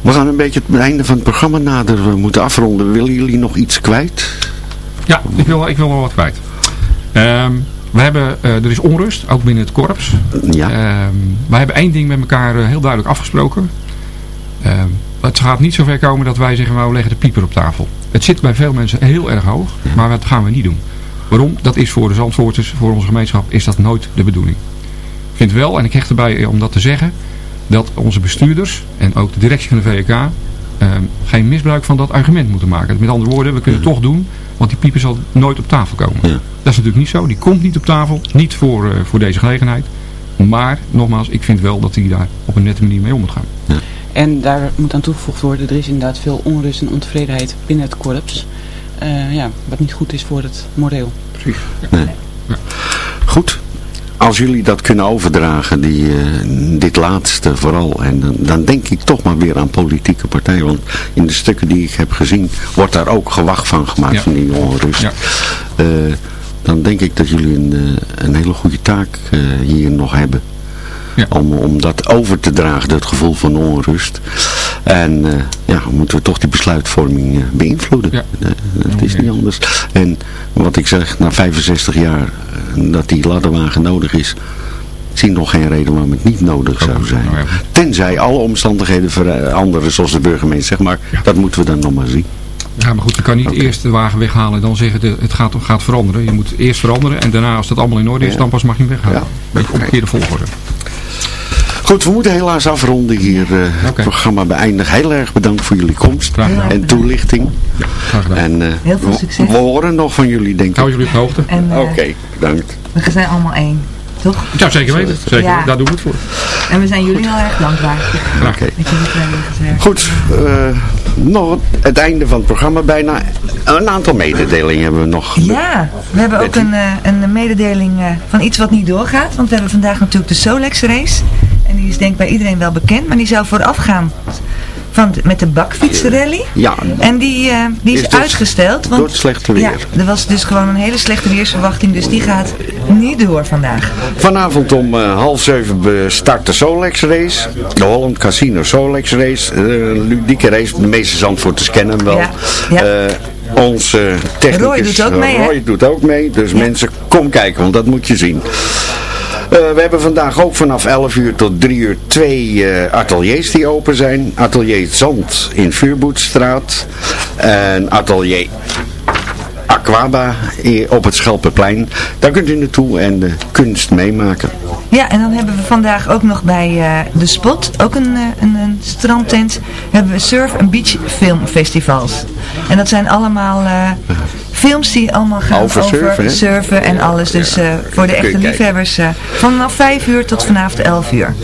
We gaan een beetje het einde van het programma nader. Moeten afronden. Willen jullie nog iets kwijt? Ja, ik wil, ik wil wel wat kwijt. Ehm, we hebben, eh, er is onrust, ook binnen het korps. Ja. Ehm, wij hebben één ding met elkaar eh, heel duidelijk afgesproken. Ehm, het gaat niet zover komen dat wij zeggen, nou, we leggen de pieper op tafel. Het zit bij veel mensen heel erg hoog, maar dat gaan we niet doen. Waarom? Dat is voor de Zandvoorters, voor onze gemeenschap, is dat nooit de bedoeling. Ik vind wel, en ik hecht erbij eh, om dat te zeggen, dat onze bestuurders en ook de directie van de VK geen misbruik van dat argument moeten maken. Met andere woorden, we kunnen het toch doen, want die pieper zal nooit op tafel komen. Dat is natuurlijk niet zo. Die komt niet op tafel, niet voor, eh, voor deze gelegenheid. Maar, nogmaals, ik vind wel dat hij daar op een nette manier mee om moet gaan. En daar moet aan toegevoegd worden, er is inderdaad veel onrust en ontevredenheid binnen het korps. Eh, ja, wat niet goed is voor het moreel. Precies. Nee. Goed. Als jullie dat kunnen overdragen, die, eh, dit laatste vooral, en dan, dan denk ik toch maar weer aan politieke partijen. Want in de stukken die ik heb gezien, wordt daar ook gewacht van gemaakt, Ja. van die onrust. Ja. Eh, dan denk ik dat jullie een, eh, een hele goede taak hier nog hebben. Om, om dat over te dragen, dat gevoel van onrust. En eh, ja, moeten we toch die besluitvorming eh, beïnvloeden. Eh, het is niet anders. En wat ik zeg, na 65 jaar dat die ladderwagen nodig is, zie ik nog geen reden waarom het niet nodig zou zijn. Tenzij alle omstandigheden veranderen zoals de burgemeester zegt, maar dat moeten we dan nog maar zien. Ja, maar goed, je kan niet eerst de wagen weghalen en dan zeggen de, het gaat, gaat veranderen. Je moet eerst veranderen en daarna als dat allemaal in orde is, Ja. dan pas mag je hem weghalen. Beetje omgekeerde volgorde. Goed, we moeten helaas afronden hier eh, het programma beëindigen. Heel erg bedankt voor jullie komst en toelichting. En eh, Heel veel we- succes. We horen nog van jullie, denk ik. Hou jullie op de hoogte. Eh, Oké, bedankt. We zijn allemaal één, toch? Ja, zeker weten. Zeker, Ja. daar doen we het voor. En we zijn jullie heel erg dankbaar. Oké. Gezegd. Goed, eh, nog het einde van het programma bijna. Een aantal mededelingen hebben we nog. Ja, we hebben ook een, eh, een mededeling eh, van iets wat niet doorgaat. Want we hebben vandaag natuurlijk de Solex race. En die is denk ik bij iedereen wel bekend. Maar die zou voorafgaan van de- met de bakfietsrally. Ja, En die, eh, die is, Is dus uitgesteld. Want, door het slechte weer. Ja, er was dus gewoon een hele slechte weersverwachting. Dus die gaat niet door vandaag. Vanavond om eh, half zeven start de Solex race. De Holland Casino Solex race. Een ludieke race. De meeste Zandvoorters kennen hem wel. Ja, ja. Onze technicus Roy doet ook mee? Roy doet ook mee. Dus mensen, kom kijken, want dat moet je zien. Eh, we hebben vandaag ook vanaf 11 uur tot 3 uur twee eh, ateliers die open zijn. Atelier Zand in Vuurboetstraat. En atelier Aquaba op het Schelpenplein. Daar kunt u naartoe en de kunst meemaken. Ja, en dan hebben we vandaag ook nog bij eh, de Spot, ook een, een, een strandtent, hebben we surf- en beach filmfestivals. En dat zijn allemaal films die allemaal gaan Over surfen, en alles. Dus eh, voor de echte liefhebbers eh, vanaf 5 uur tot vanavond 11 uur.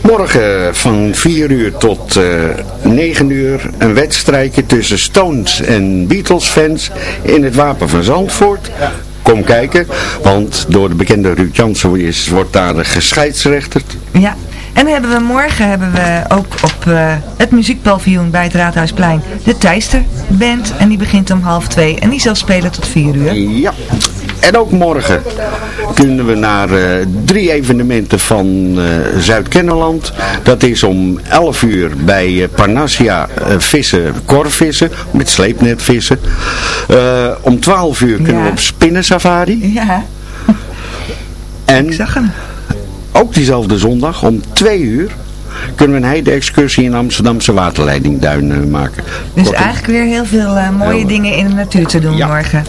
Morgen van 4 uur tot eh 9 uur een wedstrijdje tussen Stones en Beatles fans in het Wapen van Zandvoort. Kom kijken, want door de bekende Ruud Jansen is, wordt daar gescheidsrechterd. Ja. En hebben we morgen hebben we ook op eh, het muziekpaviljoen bij het Raadhuisplein de Thijster Band. En die begint om half twee en die zal spelen tot 4 uur. Ja. En ook morgen kunnen we naar eh, drie evenementen van eh, Zuid-Kenneland. Dat is om 11 uur bij Parnassia vissen, korvissen, met sleepnetvissen. Om 12 uur kunnen Ja. we op spinnensafari. Ja. En Ik zag hem. Ook diezelfde zondag om 2 uur kunnen we een heide-excursie in Amsterdamse waterleidingduinen maken. Dus Kortom, eigenlijk weer heel veel eh, mooie dingen in de natuur te doen morgen.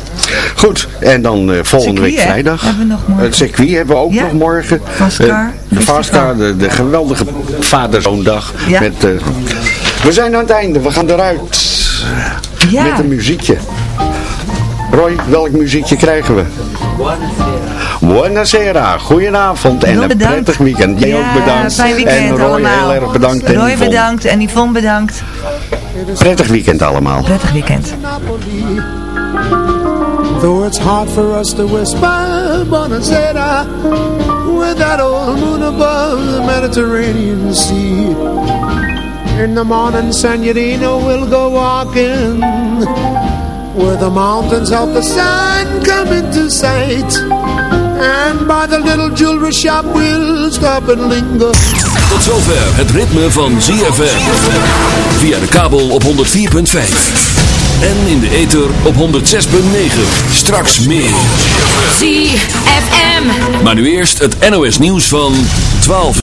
Goed, en dan eh, volgende Circuit, week vrijdag. Hebben we nog morgen. Het circuit hebben we ook Ja. nog morgen. Fastcar Eh, de. Fastcar, de, de geweldige vaderzoondag. Ja. Met, eh, we zijn aan het einde, we gaan eruit. Ja. Met een muziekje. Roy, welk muziekje krijgen we? Buonasera, goedenavond en een prettig weekend. Jij ja, ook bedankt. Fijn weekend en Roy allemaal. heel erg bedankt. en Roy Yvonne. bedankt en Yvonne bedankt. Prettig weekend allemaal. Prettig weekend. Though it's hard for us to whisper Bonacera With that old moon above the Mediterranean Sea In the morning, Senorita will go walking Where the mountains help the sun come into sight And by the little jewelry shop we'll stop and linger. Tot zover het ritme van ZFM. Via de kabel op 104.5. En in de ether op 106.9. Straks meer. ZFM. Maar nu eerst het NOS nieuws van 12